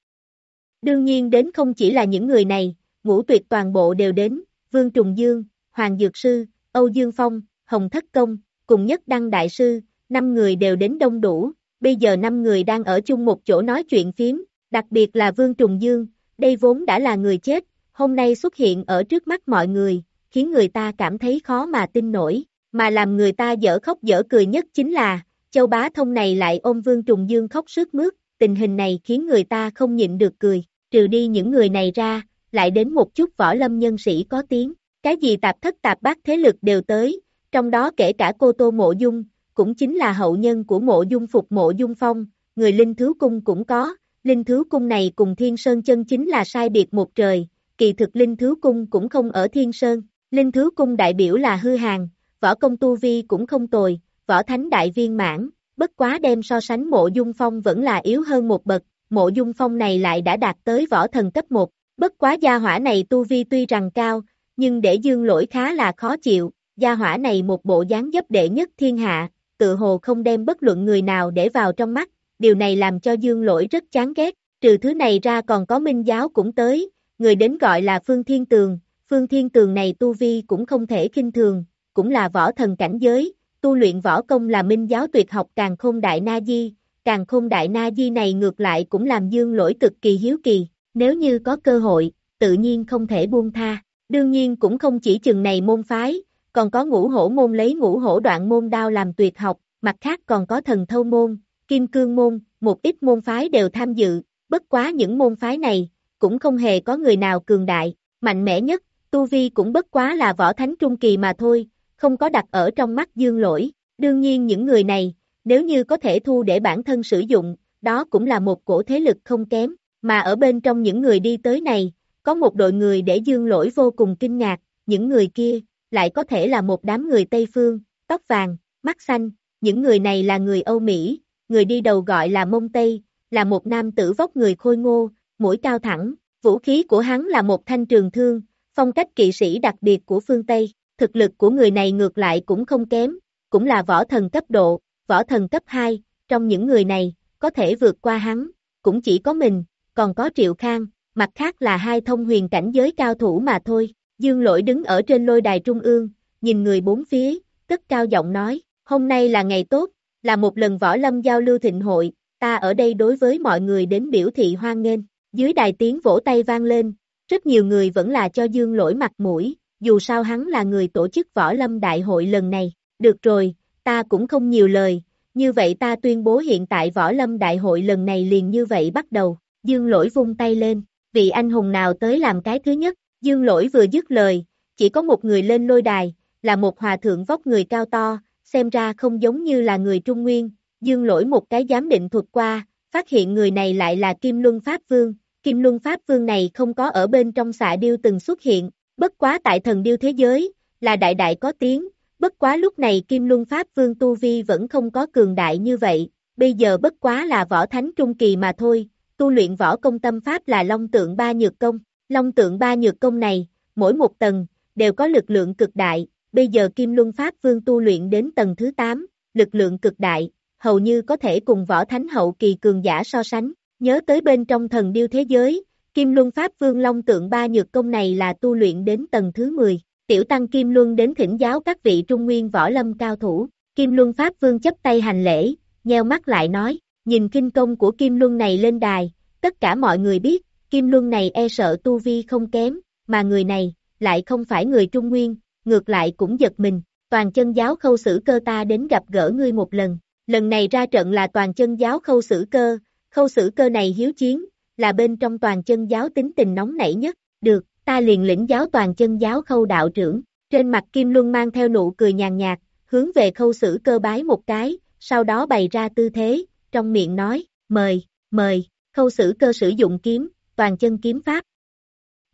Đương nhiên đến không chỉ là những người này, ngũ tuyệt toàn bộ đều đến, Vương Trùng Dương, Hoàng Dược Sư, Âu Dương Phong, Hồng Thất Công, cùng nhất Đăng Đại Sư, năm người đều đến đông đủ, bây giờ năm người đang ở chung một chỗ nói chuyện phím, đặc biệt là Vương Trùng Dương, đây vốn đã là người chết, hôm nay xuất hiện ở trước mắt mọi người, khiến người ta cảm thấy khó mà tin nổi, mà làm người ta dở khóc dở cười nhất chính là, châu bá thông này lại ôm Vương Trùng Dương khóc sướt mướt, tình hình này khiến người ta không nhịn được cười, trừ đi những người này ra, lại đến một chút võ lâm nhân sĩ có tiếng, cái gì tạp thất tạp bác thế lực đều tới, trong đó kể cả cô Tô Mộ Dung, cũng chính là hậu nhân của Mộ Dung Phục Mộ Dung Phong, người Linh Thứ Cung cũng có, Linh Thứ Cung này cùng Thiên Sơn chân chính là sai biệt một trời, kỳ thực Linh Thứ Cung cũng không ở Thiên Sơn, Linh Thứ Cung đại biểu là hư hàng, võ công tu vi cũng không tồi, võ thánh đại viên mãn, bất quá đem so sánh Mộ Dung Phong vẫn là yếu hơn một bậc, Mộ Dung Phong này lại đã đạt tới võ thần cấp 1, bất quá gia hỏa này tu vi tuy rằng cao, nhưng để dương lỗi khá là khó chịu, gia hỏa này một bộ dáng dấp đệ nhất thiên hạ, tự hồ không đem bất luận người nào để vào trong mắt, điều này làm cho dương lỗi rất chán ghét, trừ thứ này ra còn có minh giáo cũng tới, người đến gọi là Phương Thiên Tường, Phương Thiên Tường này tu vi cũng không thể kinh thường, cũng là võ thần cảnh giới, tu luyện võ công là minh giáo tuyệt học càng khôn đại na di, càng khôn đại na di này ngược lại cũng làm dương lỗi cực kỳ hiếu kỳ, nếu như có cơ hội, tự nhiên không thể buông tha, đương nhiên cũng không chỉ chừng này môn phái, còn có ngũ hổ môn lấy ngũ hổ đoạn môn đao làm tuyệt học, mặt khác còn có thần thâu môn, kim cương môn, một ít môn phái đều tham dự, bất quá những môn phái này, cũng không hề có người nào cường đại, mạnh mẽ nhất, tu vi cũng bất quá là võ thánh trung kỳ mà thôi, không có đặt ở trong mắt dương lỗi, đương nhiên những người này, nếu như có thể thu để bản thân sử dụng, đó cũng là một cổ thế lực không kém, mà ở bên trong những người đi tới này, có một đội người để dương lỗi vô cùng kinh ngạc, những người kia, lại có thể là một đám người Tây Phương, tóc vàng, mắt xanh, những người này là người Âu Mỹ, người đi đầu gọi là Mông Tây, là một nam tử vóc người khôi ngô, mũi cao thẳng, vũ khí của hắn là một thanh trường thương, phong cách kỵ sĩ đặc biệt của phương Tây, thực lực của người này ngược lại cũng không kém, cũng là võ thần cấp độ, võ thần cấp 2, trong những người này, có thể vượt qua hắn, cũng chỉ có mình, còn có Triệu Khang, mặt khác là hai thông huyền cảnh giới cao thủ mà thôi. Dương lỗi đứng ở trên lôi đài trung ương, nhìn người bốn phía, cất cao giọng nói, hôm nay là ngày tốt, là một lần võ lâm giao lưu thịnh hội, ta ở đây đối với mọi người đến biểu thị hoan nghênh, dưới đài tiếng vỗ tay vang lên, rất nhiều người vẫn là cho dương lỗi mặt mũi, dù sao hắn là người tổ chức võ lâm đại hội lần này, được rồi, ta cũng không nhiều lời, như vậy ta tuyên bố hiện tại võ lâm đại hội lần này liền như vậy bắt đầu, dương lỗi vung tay lên, vị anh hùng nào tới làm cái thứ nhất, Dương lỗi vừa dứt lời, chỉ có một người lên lôi đài, là một hòa thượng vóc người cao to, xem ra không giống như là người Trung Nguyên, dương lỗi một cái giám định thuật qua, phát hiện người này lại là Kim Luân Pháp Vương, Kim Luân Pháp Vương này không có ở bên trong xạ điêu từng xuất hiện, bất quá tại thần điêu thế giới, là đại đại có tiếng, bất quá lúc này Kim Luân Pháp Vương Tu Vi vẫn không có cường đại như vậy, bây giờ bất quá là võ thánh trung kỳ mà thôi, tu luyện võ công tâm pháp là long tượng ba nhược công, Long tượng ba nhược công này, mỗi một tầng, đều có lực lượng cực đại, bây giờ Kim Luân Pháp Vương tu luyện đến tầng thứ 8, lực lượng cực đại, hầu như có thể cùng võ thánh hậu kỳ cường giả so sánh, nhớ tới bên trong thần điêu thế giới, Kim Luân Pháp Vương Long tượng ba nhược công này là tu luyện đến tầng thứ 10, tiểu tăng Kim Luân đến thỉnh giáo các vị trung nguyên võ lâm cao thủ, Kim Luân Pháp Vương chấp tay hành lễ, nheo mắt lại nói, nhìn kinh công của Kim Luân này lên đài, tất cả mọi người biết, Kim Luân này e sợ tu vi không kém, mà người này, lại không phải người Trung Nguyên, ngược lại cũng giật mình, toàn chân giáo khâu sử cơ ta đến gặp gỡ ngươi một lần, lần này ra trận là toàn chân giáo khâu sử cơ, khâu sử cơ này hiếu chiến, là bên trong toàn chân giáo tính tình nóng nảy nhất, được, ta liền lĩnh giáo toàn chân giáo khâu đạo trưởng, trên mặt Kim Luân mang theo nụ cười nhàn nhạt, hướng về khâu sử cơ bái một cái, sau đó bày ra tư thế, trong miệng nói, mời, mời, khâu sử cơ sử dụng kiếm, toàn chân kiếm pháp.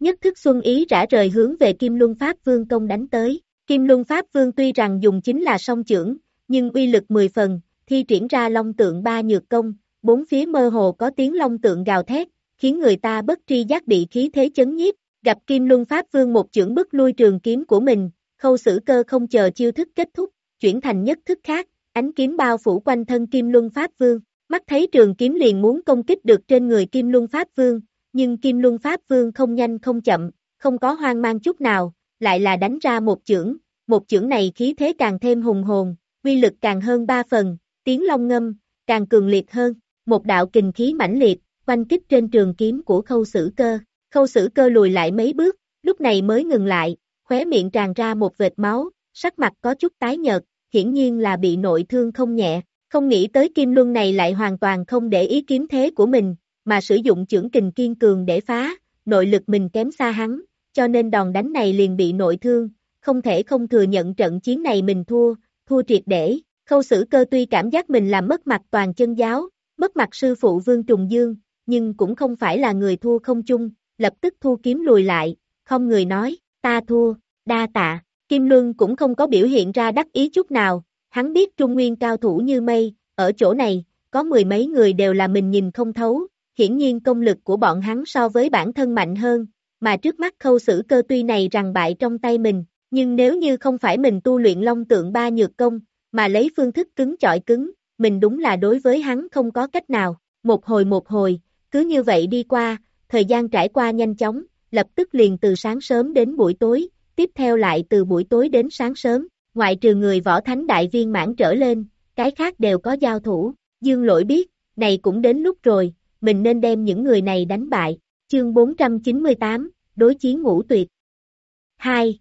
Nhất thức xuân ý rã rời hướng về Kim Luân Pháp Vương công đánh tới, Kim Luân Pháp Vương tuy rằng dùng chính là song trưởng, nhưng uy lực 10 phần, thi triển ra long tượng ba nhược công, bốn phía mơ hồ có tiếng long tượng gào thét, khiến người ta bất tri giác bị khí thế chấn nhiếp, gặp Kim Luân Pháp Vương một chưởng bức lui trường kiếm của mình, khâu xử cơ không chờ chiêu thức kết thúc, chuyển thành nhất thức khác, ánh kiếm bao phủ quanh thân Kim Luân Pháp Vương, mắt thấy trường kiếm liền muốn công kích được trên người Kim Luân Pháp Vương, nhưng Kim Luân Pháp Vương không nhanh không chậm, không có hoang mang chút nào, lại là đánh ra một chưởng, một chưởng này khí thế càng thêm hùng hồn, uy lực càng hơn ba phần, tiếng long ngâm, càng cường liệt hơn, một đạo kình khí mãnh liệt, quanh kích trên trường kiếm của khâu sử cơ, khâu sử cơ lùi lại mấy bước, lúc này mới ngừng lại, khóe miệng tràn ra một vệt máu, sắc mặt có chút tái nhợt, hiển nhiên là bị nội thương không nhẹ, không nghĩ tới Kim Luân này lại hoàn toàn không để ý kiếm thế của mình, mà sử dụng chưởng kình kiên cường để phá, nội lực mình kém xa hắn, cho nên đòn đánh này liền bị nội thương, không thể không thừa nhận trận chiến này mình thua, thua triệt để, khâu sử cơ tuy cảm giác mình làm mất mặt toàn chân giáo, mất mặt sư phụ Vương Trùng Dương, nhưng cũng không phải là người thua không chung, lập tức thu kiếm lùi lại, không người nói, ta thua, đa tạ, Kim Luân cũng không có biểu hiện ra đắc ý chút nào, hắn biết Trung Nguyên cao thủ như mây, ở chỗ này, có mười mấy người đều là mình nhìn không thấu, hiển nhiên công lực của bọn hắn so với bản thân mạnh hơn, mà trước mắt khâu xử cơ tuy này rằng bại trong tay mình, nhưng nếu như không phải mình tu luyện long tượng ba nhược công, mà lấy phương thức cứng chọi cứng, mình đúng là đối với hắn không có cách nào, một hồi một hồi, cứ như vậy đi qua, thời gian trải qua nhanh chóng, lập tức liền từ sáng sớm đến buổi tối, tiếp theo lại từ buổi tối đến sáng sớm, ngoại trừ người võ thánh đại viên mãn trở lên, cái khác đều có giao thủ, dương lỗi biết, này cũng đến lúc rồi, mình nên đem những người này đánh bại, chương 498, đối chiến ngũ tuyệt. 2.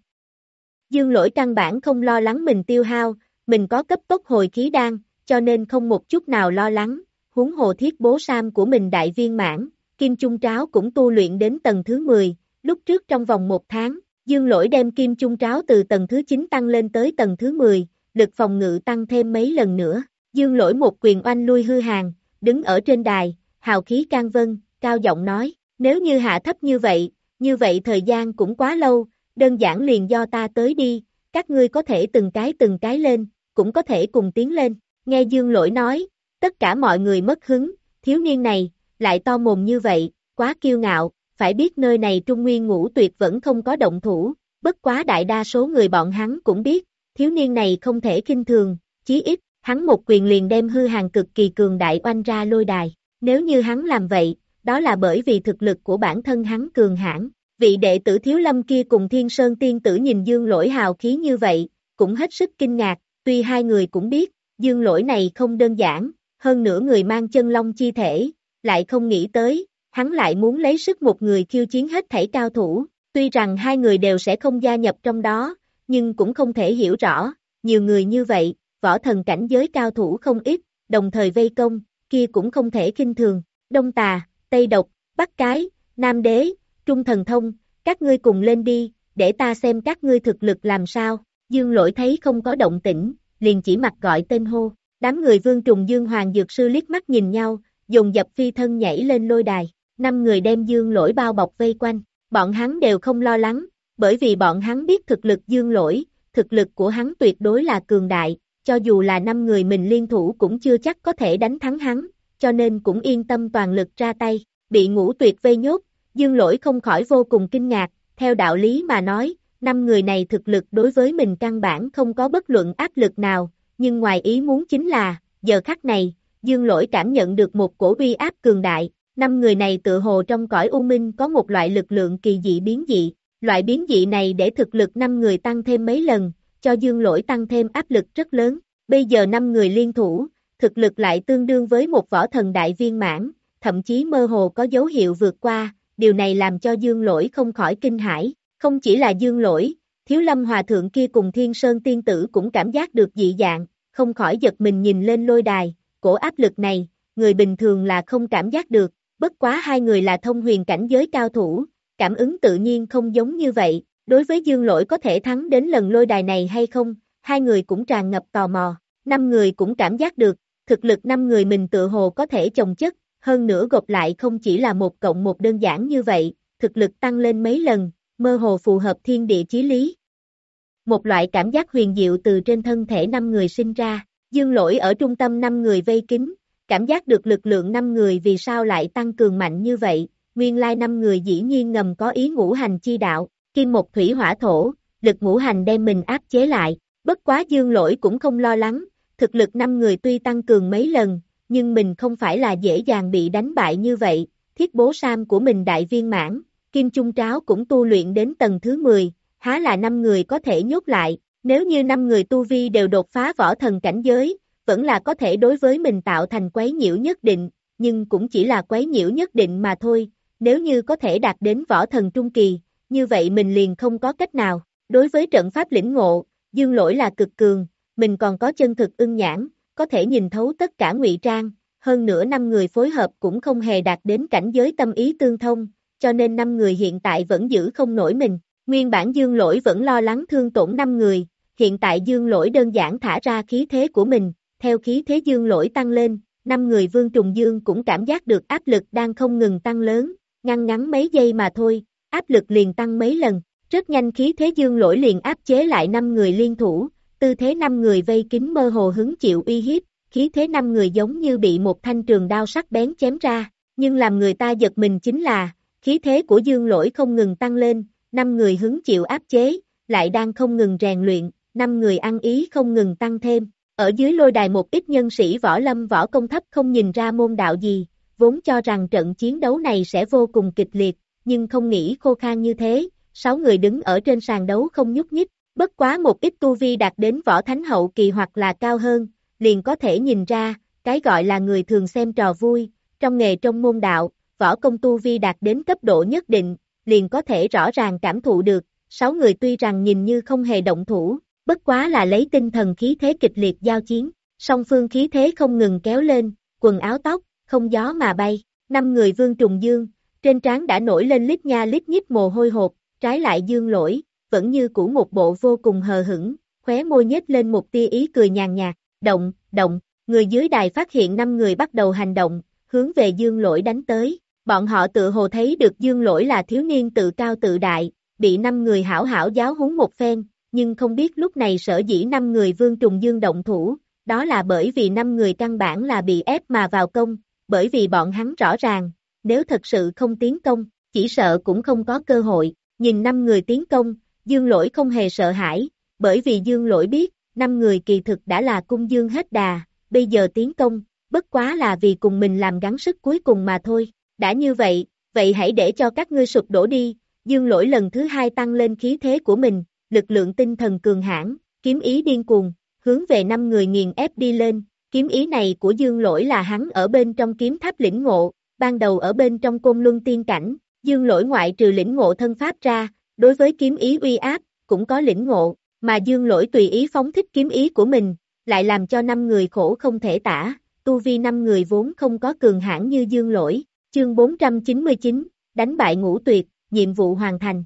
Dương lỗi căn bản không lo lắng mình tiêu hao, mình có cấp tốc hồi khí đan, cho nên không một chút nào lo lắng, huống hồ thiết bố sam của mình đại viên mãn, kim trung tráo cũng tu luyện đến tầng thứ 10, lúc trước trong vòng một tháng, dương lỗi đem kim trung tráo từ tầng thứ 9 tăng lên tới tầng thứ 10, lực phòng ngự tăng thêm mấy lần nữa, dương lỗi một quyền oanh lui hư hàng, đứng ở trên đài, hào khí can vân, cao giọng nói, nếu như hạ thấp như vậy, như vậy thời gian cũng quá lâu, đơn giản liền do ta tới đi, các ngươi có thể từng cái từng cái lên, cũng có thể cùng tiến lên, nghe dương lỗi nói, tất cả mọi người mất hứng, thiếu niên này, lại to mồm như vậy, quá kiêu ngạo, phải biết nơi này Trung Nguyên ngũ tuyệt vẫn không có động thủ, bất quá đại đa số người bọn hắn cũng biết, thiếu niên này không thể kinh thường, chí ít, hắn một quyền liền đem hư hàng cực kỳ cường đại oanh ra lôi đài, nếu như hắn làm vậy, đó là bởi vì thực lực của bản thân hắn cường hãn. Vị đệ tử thiếu lâm kia cùng thiên sơn tiên tử nhìn dương lỗi hào khí như vậy, cũng hết sức kinh ngạc, tuy hai người cũng biết, dương lỗi này không đơn giản, hơn nữa người mang chân long chi thể, lại không nghĩ tới, hắn lại muốn lấy sức một người khiêu chiến hết thảy cao thủ, tuy rằng hai người đều sẽ không gia nhập trong đó, nhưng cũng không thể hiểu rõ, nhiều người như vậy, võ thần cảnh giới cao thủ không ít, đồng thời vây công, kia cũng không thể kinh thường, Đông Tà, Tây Độc, Bắc Cái, Nam Đế, Trung Thần Thông, các ngươi cùng lên đi, để ta xem các ngươi thực lực làm sao, dương lỗi thấy không có động tĩnh, liền chỉ mặt gọi tên hô, đám người vương trùng dương hoàng dược sư liếc mắt nhìn nhau, dùng dập phi thân nhảy lên lôi đài, năm người đem dương lỗi bao bọc vây quanh, bọn hắn đều không lo lắng, bởi vì bọn hắn biết thực lực dương lỗi, thực lực của hắn tuyệt đối là cường đại, cho dù là năm người mình liên thủ cũng chưa chắc có thể đánh thắng hắn, cho nên cũng yên tâm toàn lực ra tay, bị ngũ tuyệt vây nhốt, dương lỗi không khỏi vô cùng kinh ngạc, theo đạo lý mà nói, năm người này thực lực đối với mình căn bản không có bất luận áp lực nào, nhưng ngoài ý muốn chính là, giờ khắc này, dương lỗi cảm nhận được một cổ uy áp cường đại, năm người này tự hồ trong cõi u minh có một loại lực lượng kỳ dị biến dị, Loại biến dị này để thực lực 5 người tăng thêm mấy lần, cho dương lỗi tăng thêm áp lực rất lớn. Bây giờ 5 người liên thủ, thực lực lại tương đương với một võ thần đại viên mãn, thậm chí mơ hồ có dấu hiệu vượt qua, điều này làm cho dương lỗi không khỏi kinh hãi. Không chỉ là dương lỗi, thiếu lâm hòa thượng kia cùng thiên sơn tiên tử cũng cảm giác được dị dạng, không khỏi giật mình nhìn lên lôi đài, cổ áp lực này, người bình thường là không cảm giác được, bất quá hai người là thông huyền cảnh giới cao thủ, cảm ứng tự nhiên không giống như vậy, đối với dương lỗi có thể thắng đến lần lôi đài này hay không, hai người cũng tràn ngập tò mò, năm người cũng cảm giác được, thực lực năm người mình tự hồ có thể chồng chất, hơn nữa gộp lại không chỉ là một cộng một đơn giản như vậy, thực lực tăng lên mấy lần, mơ hồ phù hợp thiên địa chí lý. Một loại cảm giác huyền diệu từ trên thân thể năm người sinh ra, dương lỗi ở trung tâm năm người vây kín, cảm giác được lực lượng năm người vì sao lại tăng cường mạnh như vậy, nguyên lai năm người dĩ nhiên ngầm có ý ngũ hành chi đạo, kim một thủy hỏa thổ, lực ngũ hành đem mình áp chế lại, bất quá dương lỗi cũng không lo lắng, thực lực năm người tuy tăng cường mấy lần, nhưng mình không phải là dễ dàng bị đánh bại như vậy, thiết bố sam của mình đại viên mãn, kim trung tráo cũng tu luyện đến tầng thứ 10, há là năm người có thể nhốt lại, nếu như năm người tu vi đều đột phá võ thần cảnh giới, vẫn là có thể đối với mình tạo thành quấy nhiễu nhất định, nhưng cũng chỉ là quấy nhiễu nhất định mà thôi, nếu như có thể đạt đến võ thần trung kỳ, như vậy mình liền không có cách nào. Đối với trận pháp lĩnh ngộ, dương lỗi là cực cường, mình còn có chân thực ưng nhãn, có thể nhìn thấu tất cả ngụy trang, hơn nữa năm người phối hợp cũng không hề đạt đến cảnh giới tâm ý tương thông, cho nên năm người hiện tại vẫn giữ không nổi mình. Nguyên bản dương lỗi vẫn lo lắng thương tổn năm người, hiện tại dương lỗi đơn giản thả ra khí thế của mình, theo khí thế dương lỗi tăng lên, năm người vương trùng dương cũng cảm giác được áp lực đang không ngừng tăng lớn, ngăn ngắn mấy giây mà thôi, áp lực liền tăng mấy lần, rất nhanh khí thế dương lỗi liền áp chế lại năm người liên thủ, tư thế năm người vây kín mơ hồ hứng chịu uy hiếp, khí thế năm người giống như bị một thanh trường đao sắc bén chém ra, nhưng làm người ta giật mình chính là, khí thế của dương lỗi không ngừng tăng lên, năm người hứng chịu áp chế, lại đang không ngừng rèn luyện, năm người ăn ý không ngừng tăng thêm. Ở dưới lôi đài một ít nhân sĩ võ lâm võ công thấp không nhìn ra môn đạo gì, vốn cho rằng trận chiến đấu này sẽ vô cùng kịch liệt, nhưng không nghĩ khô khan như thế, sáu người đứng ở trên sàn đấu không nhúc nhích, bất quá một ít tu vi đạt đến võ thánh hậu kỳ hoặc là cao hơn, liền có thể nhìn ra, cái gọi là người thường xem trò vui, trong nghề trong môn đạo, võ công tu vi đạt đến cấp độ nhất định, liền có thể rõ ràng cảm thụ được, sáu người tuy rằng nhìn như không hề động thủ, bất quá là lấy tinh thần khí thế kịch liệt giao chiến, song phương khí thế không ngừng kéo lên, quần áo tóc, không gió mà bay, năm người vương trùng dương, trên trán đã nổi lên lít nha lít nhít mồ hôi hột, trái lại dương lỗi, vẫn như cũ một bộ vô cùng hờ hững, khóe môi nhếch lên một tia ý cười nhàn nhạt, động, động, người dưới đài phát hiện năm người bắt đầu hành động, hướng về dương lỗi đánh tới, bọn họ tự hồ thấy được dương lỗi là thiếu niên tự cao tự đại, bị năm người hảo hảo giáo huấn một phen, nhưng không biết lúc này sở dĩ năm người vương trùng dương động thủ, đó là bởi vì năm người căn bản là bị ép mà vào công, bởi vì bọn hắn rõ ràng, nếu thật sự không tiến công, chỉ sợ cũng không có cơ hội, nhìn năm người tiến công, dương lỗi không hề sợ hãi, bởi vì dương lỗi biết, năm người kỳ thực đã là cung dương hết đà, bây giờ tiến công, bất quá là vì cùng mình làm gắng sức cuối cùng mà thôi, đã như vậy, vậy hãy để cho các ngươi sụp đổ đi, dương lỗi lần thứ hai tăng lên khí thế của mình, lực lượng tinh thần cường hãn, kiếm ý điên cuồng, hướng về năm người nghiền ép đi lên, kiếm ý này của dương lỗi là hắn ở bên trong kiếm tháp lĩnh ngộ, ban đầu ở bên trong côn luân tiên cảnh, dương lỗi ngoại trừ lĩnh ngộ thân pháp ra, đối với kiếm ý uy áp, cũng có lĩnh ngộ, mà dương lỗi tùy ý phóng thích kiếm ý của mình, lại làm cho năm người khổ không thể tả, tu vi năm người vốn không có cường hãn như dương lỗi, chương 499, đánh bại ngũ tuyệt, nhiệm vụ hoàn thành.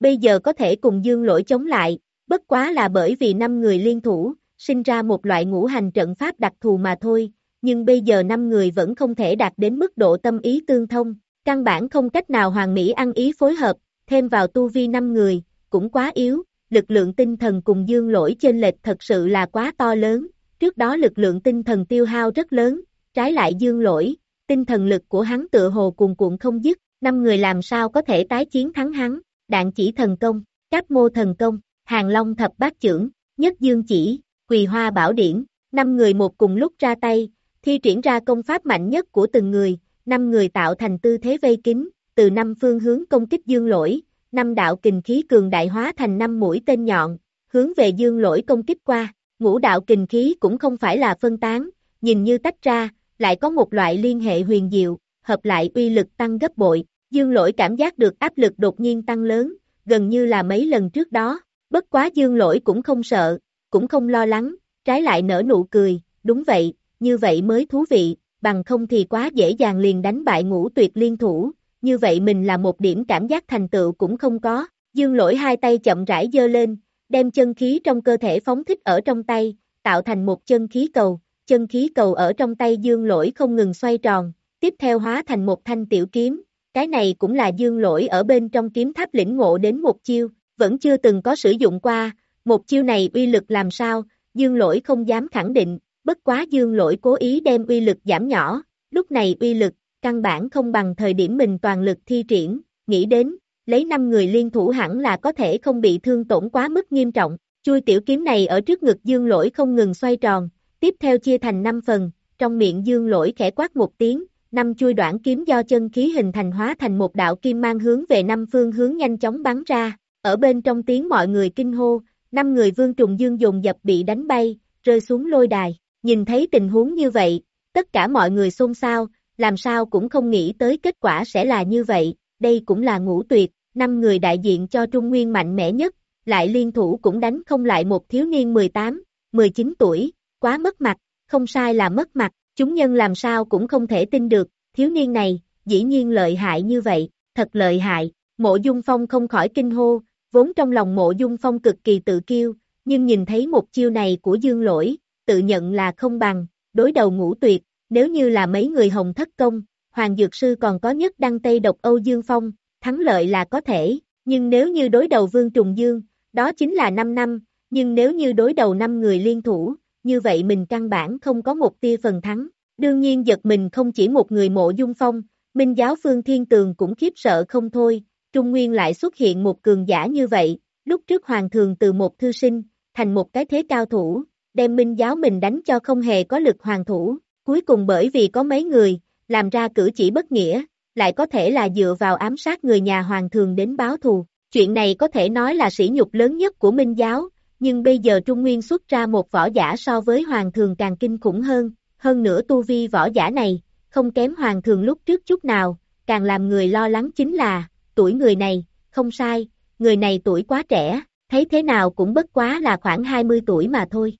Bây giờ có thể cùng dương lỗi chống lại, bất quá là bởi vì năm người liên thủ, sinh ra một loại ngũ hành trận pháp đặc thù mà thôi, nhưng bây giờ năm người vẫn không thể đạt đến mức độ tâm ý tương thông, căn bản không cách nào hoàn mỹ ăn ý phối hợp, thêm vào tu vi năm người, cũng quá yếu, lực lượng tinh thần cùng dương lỗi trên lệch thật sự là quá to lớn, trước đó lực lượng tinh thần tiêu hao rất lớn, trái lại dương lỗi, tinh thần lực của hắn tựa hồ cuồn cuộn không dứt, năm người làm sao có thể tái chiến thắng hắn, đạn chỉ thần công, cáp mô thần công, hàng long thập bát trưởng, nhất dương chỉ, quỳ hoa bảo điển, năm người một cùng lúc ra tay, thi triển ra công pháp mạnh nhất của từng người, năm người tạo thành tư thế vây kín, từ năm phương hướng công kích dương lỗi, năm đạo kình khí cường đại hóa thành năm mũi tên nhọn, hướng về dương lỗi công kích qua, ngũ đạo kình khí cũng không phải là phân tán, nhìn như tách ra, lại có một loại liên hệ huyền diệu, hợp lại uy lực tăng gấp bội, dương lỗi cảm giác được áp lực đột nhiên tăng lớn, gần như là mấy lần trước đó, bất quá dương lỗi cũng không sợ, cũng không lo lắng, trái lại nở nụ cười, đúng vậy, như vậy mới thú vị, bằng không thì quá dễ dàng liền đánh bại ngũ tuyệt liên thủ, như vậy mình là một điểm cảm giác thành tựu cũng không có, dương lỗi hai tay chậm rãi dơ lên, đem chân khí trong cơ thể phóng thích ở trong tay, tạo thành một chân khí cầu, chân khí cầu ở trong tay dương lỗi không ngừng xoay tròn, tiếp theo hóa thành một thanh tiểu kiếm, cái này cũng là dương lỗi ở bên trong kiếm tháp lĩnh ngộ đến một chiêu, vẫn chưa từng có sử dụng qua, một chiêu này uy lực làm sao, dương lỗi không dám khẳng định, bất quá dương lỗi cố ý đem uy lực giảm nhỏ, lúc này uy lực, căn bản không bằng thời điểm mình toàn lực thi triển, nghĩ đến, lấy 5 người liên thủ hẳn là có thể không bị thương tổn quá mức nghiêm trọng, chui tiểu kiếm này ở trước ngực dương lỗi không ngừng xoay tròn, tiếp theo chia thành 5 phần, trong miệng dương lỗi khẽ quát một tiếng, năm chui đoạn kiếm do chân khí hình thành hóa thành một đạo kim mang hướng về năm phương hướng nhanh chóng bắn ra, ở bên trong tiếng mọi người kinh hô, năm người vương trùng dương dùng dập bị đánh bay, rơi xuống lôi đài, nhìn thấy tình huống như vậy, tất cả mọi người xôn xao, làm sao cũng không nghĩ tới kết quả sẽ là như vậy, đây cũng là ngũ tuyệt, năm người đại diện cho Trung Nguyên mạnh mẽ nhất, lại liên thủ cũng đánh không lại một thiếu niên 18, 19 tuổi, quá mất mặt, không sai là mất mặt, chúng nhân làm sao cũng không thể tin được, thiếu niên này, dĩ nhiên lợi hại như vậy, thật lợi hại, mộ dung phong không khỏi kinh hô, vốn trong lòng mộ dung phong cực kỳ tự kiêu, nhưng nhìn thấy một chiêu này của dương lỗi, tự nhận là không bằng, đối đầu ngũ tuyệt, nếu như là mấy người hồng thất công, Hoàng Dược Sư còn có nhất đăng Tây độc Âu Dương Phong, thắng lợi là có thể, nhưng nếu như đối đầu Vương Trùng Dương, đó chính là 5 năm, nhưng nếu như đối đầu 5 người liên thủ, như vậy mình căn bản không có một tia phần thắng. Đương nhiên giật mình không chỉ một người mộ dung phong, Minh giáo Phương Thiên Tường cũng khiếp sợ không thôi, Trung Nguyên lại xuất hiện một cường giả như vậy, lúc trước Hoàng thường từ một thư sinh, thành một cái thế cao thủ, đem Minh giáo mình đánh cho không hề có lực hoàng thủ, cuối cùng bởi vì có mấy người, làm ra cử chỉ bất nghĩa, lại có thể là dựa vào ám sát người nhà Hoàng thường đến báo thù. Chuyện này có thể nói là sỉ nhục lớn nhất của Minh giáo, nhưng bây giờ Trung Nguyên xuất ra một võ giả so với Hoàng thường càng kinh khủng hơn, hơn nữa tu vi võ giả này, không kém Hoàng thường lúc trước chút nào, càng làm người lo lắng chính là, tuổi người này, không sai, người này tuổi quá trẻ, thấy thế nào cũng bất quá là khoảng 20 tuổi mà thôi.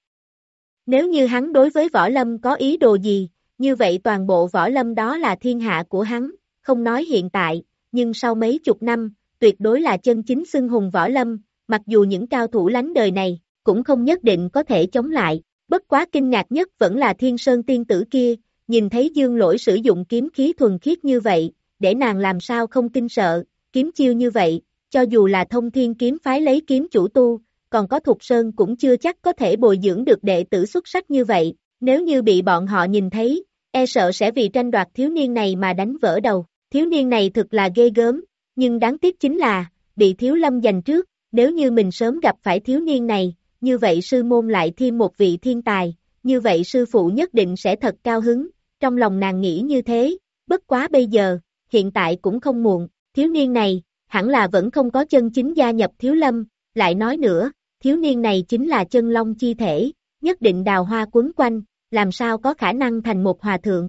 Nếu như hắn đối với võ lâm có ý đồ gì, như vậy toàn bộ võ lâm đó là thiên hạ của hắn, không nói hiện tại, nhưng sau mấy chục năm, tuyệt đối là chân chính xưng hùng võ lâm, mặc dù những cao thủ lánh đời này, cũng không nhất định có thể chống lại. Bất quá kinh ngạc nhất vẫn là thiên sơn tiên tử kia, nhìn thấy dương lỗi sử dụng kiếm khí thuần khiết như vậy, để nàng làm sao không kinh sợ, kiếm chiêu như vậy, cho dù là thông thiên kiếm phái lấy kiếm chủ tu, còn có Thục Sơn cũng chưa chắc có thể bồi dưỡng được đệ tử xuất sắc như vậy, nếu như bị bọn họ nhìn thấy, e sợ sẽ vì tranh đoạt thiếu niên này mà đánh vỡ đầu, thiếu niên này thực là ghê gớm, nhưng đáng tiếc chính là, bị thiếu lâm giành trước, nếu như mình sớm gặp phải thiếu niên này, như vậy sư môn lại thêm một vị thiên tài, như vậy sư phụ nhất định sẽ thật cao hứng, trong lòng nàng nghĩ như thế, bất quá bây giờ, hiện tại cũng không muộn, thiếu niên này, hẳn là vẫn không có chân chính gia nhập thiếu lâm, lại nói nữa, thiếu niên này chính là chân long chi thể, nhất định đào hoa quấn quanh, làm sao có khả năng thành một hòa thượng.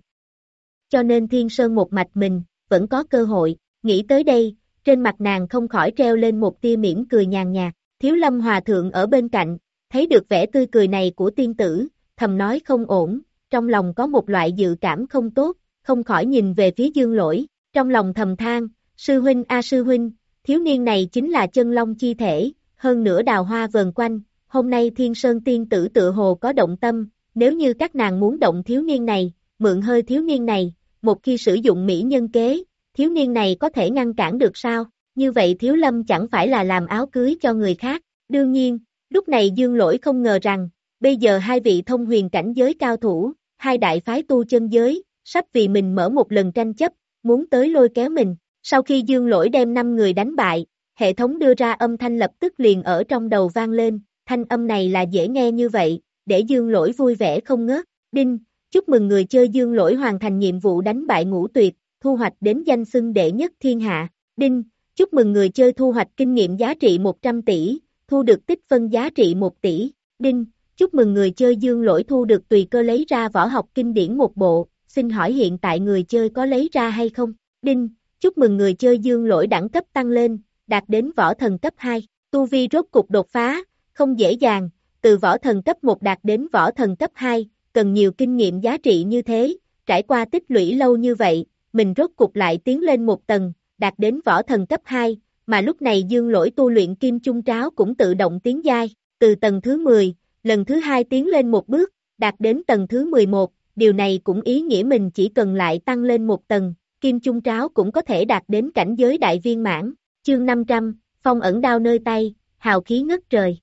Cho nên thiên sơn một mạch mình, vẫn có cơ hội, nghĩ tới đây, trên mặt nàng không khỏi treo lên một tia mỉm cười nhàn nhạt, thiếu lâm hòa thượng ở bên cạnh, thấy được vẻ tươi cười này của tiên tử, thầm nói không ổn, trong lòng có một loại dự cảm không tốt, không khỏi nhìn về phía dương lỗi, trong lòng thầm than, sư huynh a sư huynh, thiếu niên này chính là chân long chi thể, hơn nữa đào hoa vờn quanh, hôm nay thiên sơn tiên tử tự hồ có động tâm, nếu như các nàng muốn động thiếu niên này, mượn hơi thiếu niên này, một khi sử dụng mỹ nhân kế, thiếu niên này có thể ngăn cản được sao, như vậy thiếu lâm chẳng phải là làm áo cưới cho người khác, đương nhiên, lúc này dương lỗi không ngờ rằng, bây giờ hai vị thông huyền cảnh giới cao thủ, hai đại phái tu chân giới, sắp vì mình mở một lần tranh chấp, muốn tới lôi kéo mình, sau khi dương lỗi đem 5 người đánh bại, hệ thống đưa ra âm thanh lập tức liền ở trong đầu vang lên, thanh âm này là dễ nghe như vậy, để dương lỗi vui vẻ không ngớt, đinh, chúc mừng người chơi dương lỗi hoàn thành nhiệm vụ đánh bại ngũ tuyệt, thu hoạch đến danh xưng đệ nhất thiên hạ, đinh, chúc mừng người chơi thu hoạch kinh nghiệm giá trị 100 tỷ, thu được tích phân giá trị 1 tỷ, đinh, chúc mừng người chơi dương lỗi thu được tùy cơ lấy ra võ học kinh điển một bộ, xin hỏi hiện tại người chơi có lấy ra hay không, đinh, chúc mừng người chơi dương lỗi đẳng cấp tăng lên, đạt đến võ thần cấp 2, tu vi rốt cục đột phá, không dễ dàng, từ võ thần cấp 1 đạt đến võ thần cấp 2, cần nhiều kinh nghiệm giá trị như thế, trải qua tích lũy lâu như vậy, mình rốt cục lại tiến lên một tầng, đạt đến võ thần cấp 2, mà lúc này dương lỗi tu luyện kim chung tráo cũng tự động tiến giai, từ tầng thứ 10, lần thứ hai tiến lên một bước, đạt đến tầng thứ 11, điều này cũng ý nghĩa mình chỉ cần lại tăng lên một tầng, kim chung tráo cũng có thể đạt đến cảnh giới đại viên mãn, chương 500, phong ẩn đao nơi tay, hào khí ngất trời.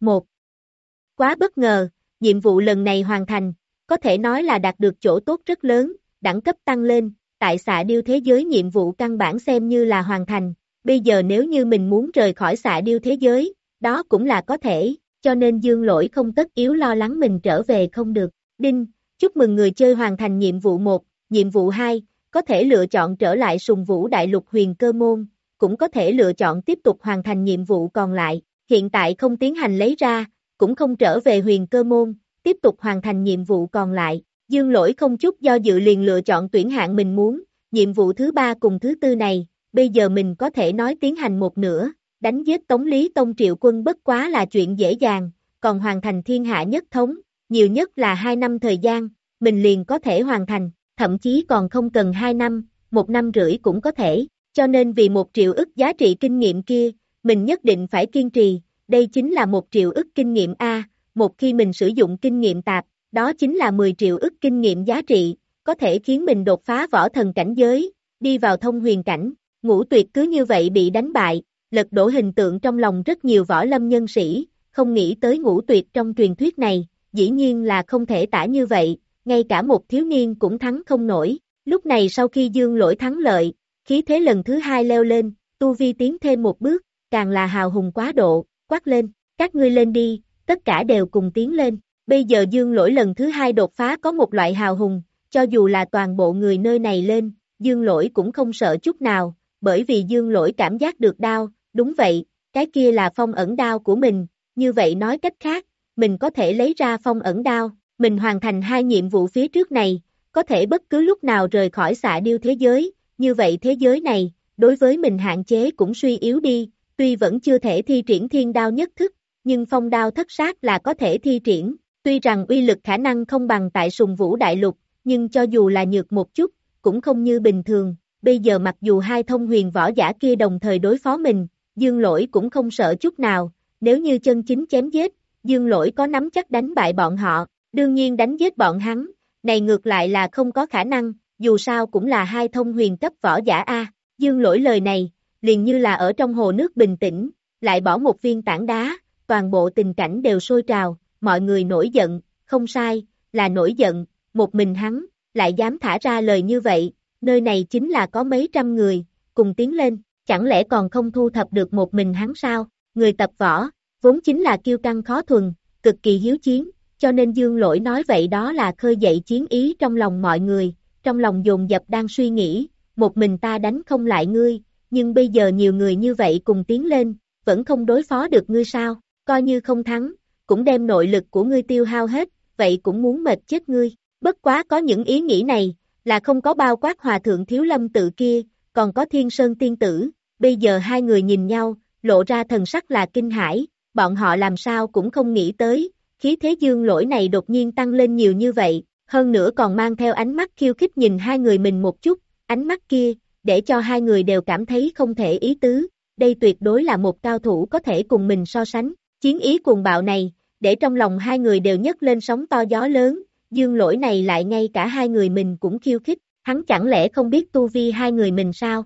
1. Quá bất ngờ, nhiệm vụ lần này hoàn thành, có thể nói là đạt được chỗ tốt rất lớn, đẳng cấp tăng lên, tại xạ điêu thế giới nhiệm vụ căn bản xem như là hoàn thành, bây giờ nếu như mình muốn rời khỏi xạ điêu thế giới, đó cũng là có thể, cho nên dương lỗi không tất yếu lo lắng mình trở về không được. Đinh, chúc mừng người chơi hoàn thành nhiệm vụ 1, nhiệm vụ 2, có thể lựa chọn trở lại sùng vũ đại lục huyền cơ môn, cũng có thể lựa chọn tiếp tục hoàn thành nhiệm vụ còn lại, hiện tại không tiến hành lấy ra, cũng không trở về huyền cơ môn, tiếp tục hoàn thành nhiệm vụ còn lại. Dương lỗi không chút do dự liền lựa chọn tuyển hạng mình muốn, nhiệm vụ thứ ba cùng thứ tư này, bây giờ mình có thể nói tiến hành một nửa, đánh giết Tống Lý Tông Triệu quân bất quá là chuyện dễ dàng, còn hoàn thành thiên hạ nhất thống, nhiều nhất là 2 năm thời gian, mình liền có thể hoàn thành, thậm chí còn không cần 2 năm, một năm rưỡi cũng có thể, cho nên vì một triệu ức giá trị kinh nghiệm kia, mình nhất định phải kiên trì, đây chính là một triệu ức kinh nghiệm A, một khi mình sử dụng kinh nghiệm tạp, đó chính là 10 triệu ức kinh nghiệm giá trị, có thể khiến mình đột phá võ thần cảnh giới, đi vào thông huyền cảnh, ngũ tuyệt cứ như vậy bị đánh bại, lật đổ hình tượng trong lòng rất nhiều võ lâm nhân sĩ, không nghĩ tới ngũ tuyệt trong truyền thuyết này, dĩ nhiên là không thể tả như vậy, ngay cả một thiếu niên cũng thắng không nổi, lúc này sau khi dương lỗi thắng lợi, khí thế lần thứ hai leo lên, tu vi tiến thêm một bước, càng là hào hùng quá độ, quát lên, các ngươi lên đi, tất cả đều cùng tiến lên, bây giờ dương lỗi lần thứ hai đột phá có một loại hào hùng, cho dù là toàn bộ người nơi này lên, dương lỗi cũng không sợ chút nào, bởi vì dương lỗi cảm giác được đau, đúng vậy, cái kia là phong ẩn đau của mình, như vậy nói cách khác, mình có thể lấy ra phong ẩn đao, mình hoàn thành hai nhiệm vụ phía trước này, có thể bất cứ lúc nào rời khỏi xạ điêu thế giới, như vậy thế giới này, đối với mình hạn chế cũng suy yếu đi, tuy vẫn chưa thể thi triển thiên đao nhất thức, nhưng phong đao thất sát là có thể thi triển, tuy rằng uy lực khả năng không bằng tại sùng vũ đại lục, nhưng cho dù là nhược một chút, cũng không như bình thường, bây giờ mặc dù hai thông huyền võ giả kia đồng thời đối phó mình, dương lỗi cũng không sợ chút nào, nếu như chân chính chém giết, dương lỗi có nắm chắc đánh bại bọn họ, đương nhiên đánh giết bọn hắn, này ngược lại là không có khả năng, dù sao cũng là hai thông huyền cấp võ giả A, dương lỗi lời này, liền như là ở trong hồ nước bình tĩnh, lại bỏ một viên tảng đá, toàn bộ tình cảnh đều sôi trào, mọi người nổi giận, không sai, là nổi giận, một mình hắn, lại dám thả ra lời như vậy, nơi này chính là có mấy trăm người, cùng tiến lên, chẳng lẽ còn không thu thập được một mình hắn sao, người tập võ, vốn chính là kiêu căng khó thuần, cực kỳ hiếu chiến, cho nên dương lỗi nói vậy đó là khơi dậy chiến ý trong lòng mọi người, trong lòng dồn dập đang suy nghĩ, một mình ta đánh không lại ngươi, nhưng bây giờ nhiều người như vậy cùng tiến lên, vẫn không đối phó được ngươi sao, coi như không thắng, cũng đem nội lực của ngươi tiêu hao hết, vậy cũng muốn mệt chết ngươi, bất quá có những ý nghĩ này, là không có bao quát hòa thượng thiếu lâm tự kia, còn có thiên sơn tiên tử, bây giờ hai người nhìn nhau, lộ ra thần sắc là kinh hãi, bọn họ làm sao cũng không nghĩ tới, khí thế dương lỗi này đột nhiên tăng lên nhiều như vậy, hơn nữa còn mang theo ánh mắt khiêu khích nhìn hai người mình một chút, ánh mắt kia, để cho hai người đều cảm thấy không thể ý tứ, đây tuyệt đối là một cao thủ có thể cùng mình so sánh, chiến ý cuồng bạo này, để trong lòng hai người đều nhấc lên sóng to gió lớn, dương lỗi này lại ngay cả hai người mình cũng khiêu khích, hắn chẳng lẽ không biết tu vi hai người mình sao?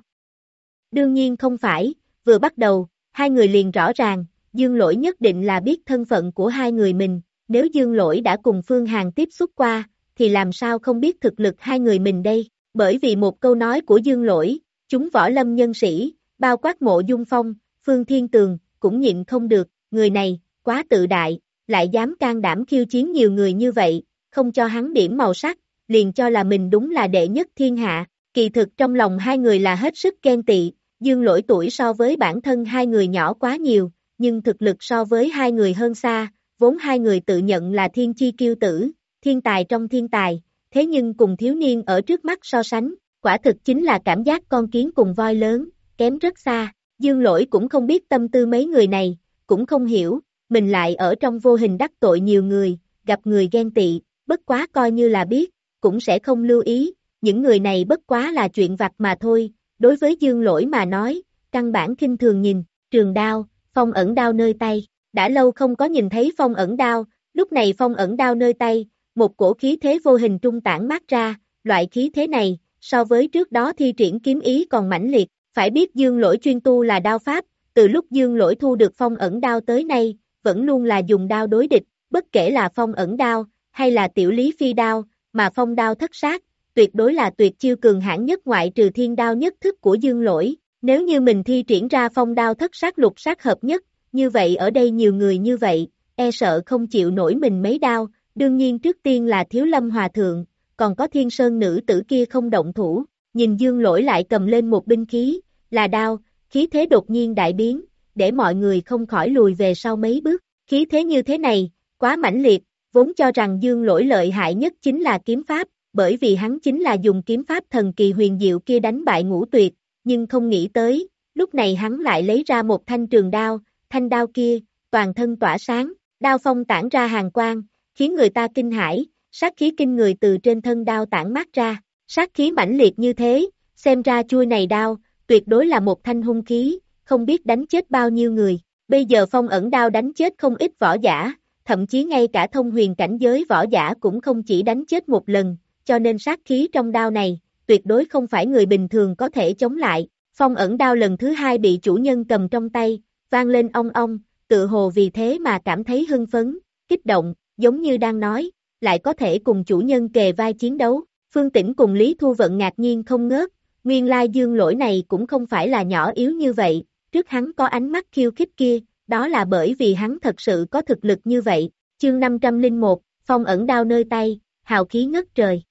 Đương nhiên không phải, vừa bắt đầu, hai người liền rõ ràng, dương lỗi nhất định là biết thân phận của hai người mình, nếu dương lỗi đã cùng Phương Hàn tiếp xúc qua, thì làm sao không biết thực lực hai người mình đây, bởi vì một câu nói của dương lỗi, chúng võ lâm nhân sĩ, bao quát mộ dung phong, Phương Thiên Tường, cũng nhịn không được, người này, quá tự đại, lại dám can đảm khiêu chiến nhiều người như vậy, không cho hắn điểm màu sắc, liền cho là mình đúng là đệ nhất thiên hạ, kỳ thực trong lòng hai người là hết sức ghen tị, Dương lỗi tuổi so với bản thân hai người nhỏ quá nhiều, nhưng thực lực so với hai người hơn xa, vốn hai người tự nhận là thiên chi kiêu tử, thiên tài trong thiên tài, thế nhưng cùng thiếu niên ở trước mắt so sánh, quả thực chính là cảm giác con kiến cùng voi lớn, kém rất xa. Dương lỗi cũng không biết tâm tư mấy người này, cũng không hiểu, mình lại ở trong vô hình đắc tội nhiều người, gặp người ghen tị, bất quá coi như là biết, cũng sẽ không lưu ý, những người này bất quá là chuyện vặt mà thôi, đối với dương lỗi mà nói, căn bản kinh thường nhìn, trường đao, phong ẩn đao nơi tay, đã lâu không có nhìn thấy phong ẩn đao, lúc này phong ẩn đao nơi tay, một cổ khí thế vô hình trung tản mát ra, loại khí thế này, so với trước đó thi triển kiếm ý còn mãnh liệt, phải biết dương lỗi chuyên tu là đao pháp, từ lúc dương lỗi thu được phong ẩn đao tới nay, vẫn luôn là dùng đao đối địch, bất kể là phong ẩn đao, hay là tiểu lý phi đao, mà phong đao thất sát, tuyệt đối là tuyệt chiêu cường hãn nhất ngoại trừ thiên đao nhất thức của dương lỗi. Nếu như mình thi triển ra phong đao thất sát lục sát hợp nhất, như vậy ở đây nhiều người như vậy, e sợ không chịu nổi mình mấy đao, đương nhiên trước tiên là thiếu lâm hòa thượng, còn có thiên sơn nữ tử kia không động thủ, nhìn dương lỗi lại cầm lên một binh khí, là đao, khí thế đột nhiên đại biến, để mọi người không khỏi lùi về sau mấy bước, khí thế như thế này, quá mãnh liệt, vốn cho rằng dương lỗi lợi hại nhất chính là kiếm pháp, bởi vì hắn chính là dùng kiếm pháp thần kỳ huyền diệu kia đánh bại ngũ tuyệt, nhưng không nghĩ tới, lúc này hắn lại lấy ra một thanh trường đao, thanh đao kia, toàn thân tỏa sáng, đao phong tản ra hàng quang, khiến người ta kinh hãi, sát khí kinh người từ trên thân đao tản mát ra, sát khí mãnh liệt như thế, xem ra chui này đao, tuyệt đối là một thanh hung khí, không biết đánh chết bao nhiêu người, bây giờ phong ẩn đao đánh chết không ít võ giả, thậm chí ngay cả thông huyền cảnh giới võ giả cũng không chỉ đánh chết một lần, cho nên sát khí trong đao này, tuyệt đối không phải người bình thường có thể chống lại. Phong ẩn đao lần thứ hai bị chủ nhân cầm trong tay, vang lên ong ong, tự hồ vì thế mà cảm thấy hưng phấn, kích động, giống như đang nói, lại có thể cùng chủ nhân kề vai chiến đấu. Phương Tĩnh cùng Lý Thu Vận ngạc nhiên không ngớt, nguyên lai dương lỗi này cũng không phải là nhỏ yếu như vậy, trước hắn có ánh mắt khiêu khích kia, đó là bởi vì hắn thật sự có thực lực như vậy. Chương 501, phong ẩn đao nơi tay, hào khí ngất trời.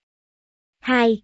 2.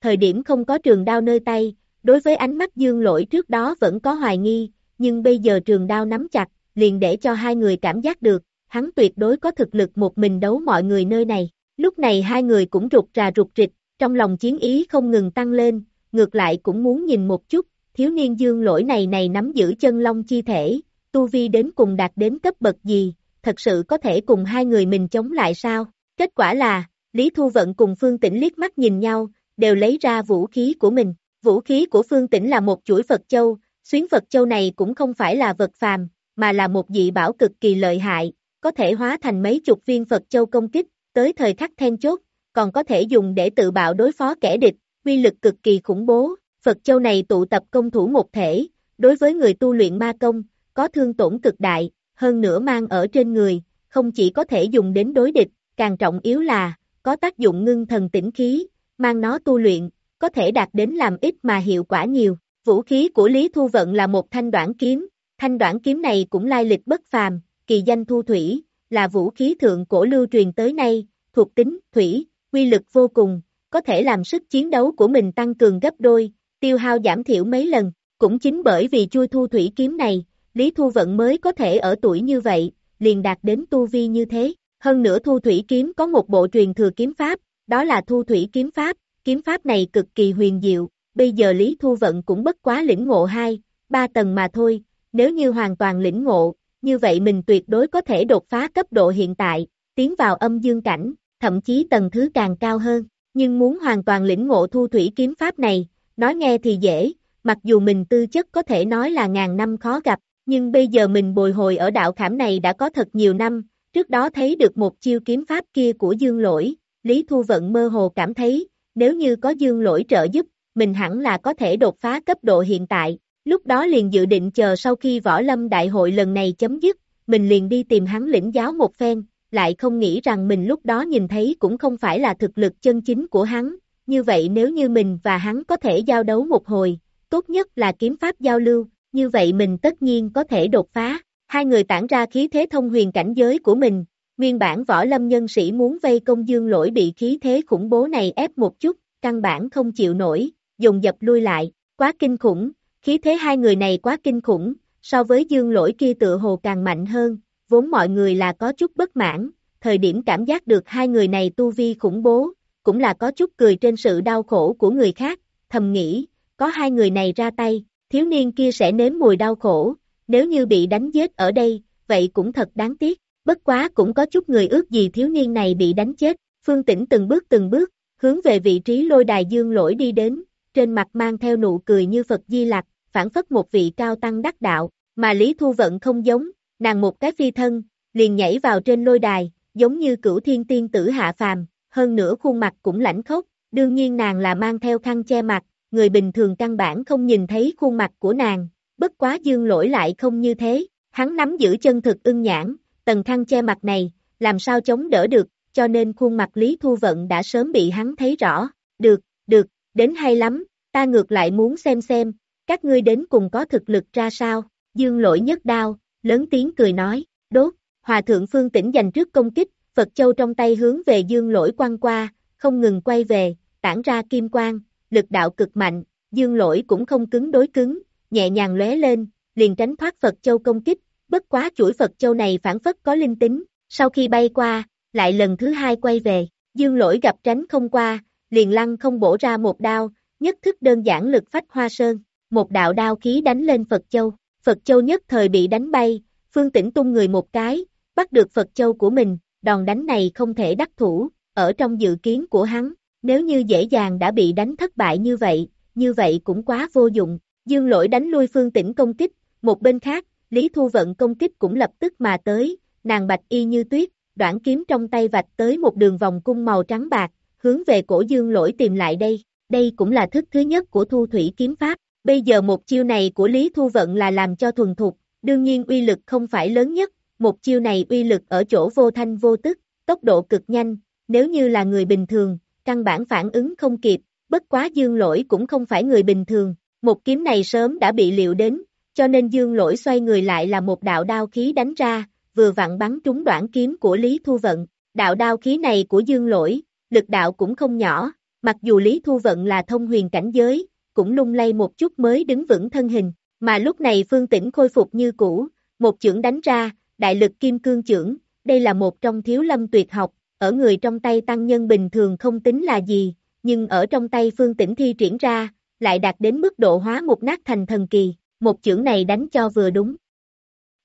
Thời điểm không có trường đao nơi tay, đối với ánh mắt dương lỗi trước đó vẫn có hoài nghi, nhưng bây giờ trường đao nắm chặt, liền để cho hai người cảm giác được, hắn tuyệt đối có thực lực một mình đấu mọi người nơi này. Lúc này hai người cũng rụt rà rụt rịch, trong lòng chiến ý không ngừng tăng lên, ngược lại cũng muốn nhìn một chút, thiếu niên dương lỗi này này nắm giữ chân long chi thể, tu vi đến cùng đạt đến cấp bậc gì, thật sự có thể cùng hai người mình chống lại sao? Kết quả là, Lý Thu Vận cùng Phương Tĩnh liếc mắt nhìn nhau, đều lấy ra vũ khí của mình. Vũ khí của Phương Tĩnh là một chuỗi Phật Châu, xuyến Phật Châu này cũng không phải là vật phàm, mà là một dị bảo cực kỳ lợi hại, có thể hóa thành mấy chục viên Phật Châu công kích, tới thời khắc then chốt, còn có thể dùng để tự bạo đối phó kẻ địch, uy lực cực kỳ khủng bố. Phật Châu này tụ tập công thủ một thể, đối với người tu luyện ma công, có thương tổn cực đại, hơn nữa mang ở trên người, không chỉ có thể dùng đến đối địch, càng trọng yếu là, có tác dụng ngưng thần tĩnh khí, mang nó tu luyện, có thể đạt đến làm ít mà hiệu quả nhiều. Vũ khí của Lý Thu Vận là một thanh đoạn kiếm, thanh đoạn kiếm này cũng lai lịch bất phàm, kỳ danh thu thủy, là vũ khí thượng cổ lưu truyền tới nay, thuộc tính, thủy, quy lực vô cùng, có thể làm sức chiến đấu của mình tăng cường gấp đôi, tiêu hao giảm thiểu mấy lần, cũng chính bởi vì chui thu thủy kiếm này, Lý Thu Vận mới có thể ở tuổi như vậy, liền đạt đến tu vi như thế. Hơn nữa thu thủy kiếm có một bộ truyền thừa kiếm pháp, đó là thu thủy kiếm pháp, kiếm pháp này cực kỳ huyền diệu, bây giờ Lý Thu Vận cũng bất quá lĩnh ngộ 2, 3 tầng mà thôi, nếu như hoàn toàn lĩnh ngộ, như vậy mình tuyệt đối có thể đột phá cấp độ hiện tại, tiến vào âm dương cảnh, thậm chí tầng thứ càng cao hơn, nhưng muốn hoàn toàn lĩnh ngộ thu thủy kiếm pháp này, nói nghe thì dễ, mặc dù mình tư chất có thể nói là ngàn năm khó gặp, nhưng bây giờ mình bồi hồi ở đạo khảm này đã có thật nhiều năm, trước đó thấy được một chiêu kiếm pháp kia của dương lỗi, Lý Thu Vận mơ hồ cảm thấy, nếu như có dương lỗi trợ giúp, mình hẳn là có thể đột phá cấp độ hiện tại, lúc đó liền dự định chờ sau khi võ lâm đại hội lần này chấm dứt, mình liền đi tìm hắn lĩnh giáo một phen, lại không nghĩ rằng mình lúc đó nhìn thấy cũng không phải là thực lực chân chính của hắn, như vậy nếu như mình và hắn có thể giao đấu một hồi, tốt nhất là kiếm pháp giao lưu, như vậy mình tất nhiên có thể đột phá. Hai người tản ra khí thế thông huyền cảnh giới của mình, nguyên bản võ lâm nhân sĩ muốn vây công dương lỗi bị khí thế khủng bố này ép một chút, căn bản không chịu nổi, dùng dập lui lại, quá kinh khủng, khí thế hai người này quá kinh khủng, so với dương lỗi kia tựa hồ càng mạnh hơn, vốn mọi người là có chút bất mãn, thời điểm cảm giác được hai người này tu vi khủng bố, cũng là có chút cười trên sự đau khổ của người khác, thầm nghĩ, có hai người này ra tay, thiếu niên kia sẽ nếm mùi đau khổ, nếu như bị đánh chết ở đây, vậy cũng thật đáng tiếc, bất quá cũng có chút người ước gì thiếu niên này bị đánh chết, phương tĩnh từng bước từng bước, hướng về vị trí lôi đài dương lỗi đi đến, trên mặt mang theo nụ cười như Phật Di Lặc, phản phất một vị cao tăng đắc đạo, mà Lý Thu Vận không giống, nàng một cái phi thân, liền nhảy vào trên lôi đài, giống như cửu thiên tiên tử hạ phàm, hơn nữa khuôn mặt cũng lãnh khốc, đương nhiên nàng là mang theo khăn che mặt, người bình thường căn bản không nhìn thấy khuôn mặt của nàng, bất quá dương lỗi lại không như thế, hắn nắm giữ chân thực ưng nhãn, tầng khăn che mặt này, làm sao chống đỡ được, cho nên khuôn mặt Lý Thu Vận đã sớm bị hắn thấy rõ, được, được, đến hay lắm, ta ngược lại muốn xem xem, các ngươi đến cùng có thực lực ra sao, dương lỗi nhất đao, lớn tiếng cười nói, đốt, hòa thượng phương tỉnh dành trước công kích, Phật Châu trong tay hướng về dương lỗi quăng qua, không ngừng quay về, tản ra kim quang, lực đạo cực mạnh, dương lỗi cũng không cứng đối cứng, nhẹ nhàng lóe lên, liền tránh thoát Phật Châu công kích, bất quá chuỗi Phật Châu này phản phất có linh tính, sau khi bay qua, lại lần thứ hai quay về, dương lỗi gặp tránh không qua, liền lăng không bổ ra một đao, nhất thức đơn giản lực phách hoa sơn, một đạo đao khí đánh lên Phật Châu, Phật Châu nhất thời bị đánh bay, phương tĩnh tung người một cái, bắt được Phật Châu của mình, đòn đánh này không thể đắc thủ, ở trong dự kiến của hắn, nếu như dễ dàng đã bị đánh thất bại như vậy, như vậy cũng quá vô dụng, dương lỗi đánh lui phương tĩnh công kích, một bên khác, Lý Thu Vận công kích cũng lập tức mà tới, nàng bạch y như tuyết, đoạn kiếm trong tay vạch tới một đường vòng cung màu trắng bạc, hướng về cổ dương lỗi tìm lại đây, đây cũng là thức thứ nhất của thu thủy kiếm pháp, bây giờ một chiêu này của Lý Thu Vận là làm cho thuần thục, đương nhiên uy lực không phải lớn nhất, một chiêu này uy lực ở chỗ vô thanh vô tức, tốc độ cực nhanh, nếu như là người bình thường, căn bản phản ứng không kịp, bất quá dương lỗi cũng không phải người bình thường, một kiếm này sớm đã bị liệu đến, cho nên dương lỗi xoay người lại là một đạo đao khí đánh ra, vừa vặn bắn trúng đoạn kiếm của Lý Thu Vận, đạo đao khí này của dương lỗi, lực đạo cũng không nhỏ, mặc dù Lý Thu Vận là thông huyền cảnh giới, cũng lung lay một chút mới đứng vững thân hình, mà lúc này phương tĩnh khôi phục như cũ, một chưởng đánh ra, đại lực kim cương chưởng, đây là một trong thiếu lâm tuyệt học, ở người trong tay tăng nhân bình thường không tính là gì, nhưng ở trong tay phương tĩnh thi triển ra, lại đạt đến mức độ hóa một nát thành thần kỳ, một chưởng này đánh cho vừa đúng.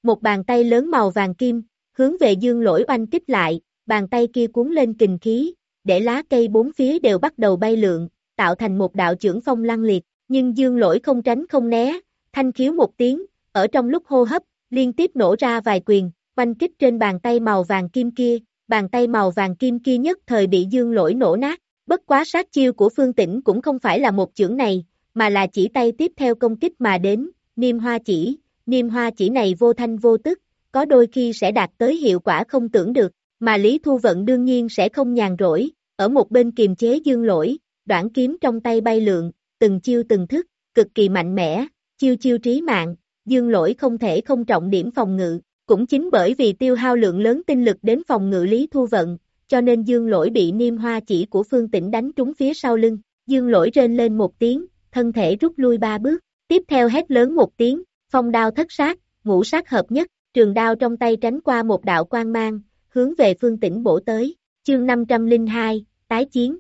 Một bàn tay lớn màu vàng kim, hướng về dương lỗi oanh kích lại, bàn tay kia cuốn lên kình khí, để lá cây bốn phía đều bắt đầu bay lượn, tạo thành một đạo trưởng phong lăng liệt, nhưng dương lỗi không tránh không né, thanh khiếu một tiếng, ở trong lúc hô hấp, liên tiếp nổ ra vài quyền, oanh kích trên bàn tay màu vàng kim kia, bàn tay màu vàng kim kia nhất thời bị dương lỗi nổ nát, bất quá sát chiêu của phương tĩnh cũng không phải là một chưởng này, mà là chỉ tay tiếp theo công kích mà đến, niêm hoa chỉ, niêm hoa chỉ này vô thanh vô tức, có đôi khi sẽ đạt tới hiệu quả không tưởng được, mà Lý Thu Vận đương nhiên sẽ không nhàn rỗi, ở một bên kiềm chế dương lỗi, đoạn kiếm trong tay bay lượn, từng chiêu từng thức, cực kỳ mạnh mẽ, chiêu chiêu trí mạng, dương lỗi không thể không trọng điểm phòng ngự, cũng chính bởi vì tiêu hao lượng lớn tinh lực đến phòng ngự Lý Thu Vận, cho nên dương lỗi bị niêm hoa chỉ của phương tĩnh đánh trúng phía sau lưng, dương lỗi rên lên một tiếng, thân thể rút lui ba bước, tiếp theo hét lớn một tiếng, phong đao thất sát, ngũ sát hợp nhất, trường đao trong tay tránh qua một đạo quang mang, hướng về phương tĩnh bổ tới, chương 502, tái chiến.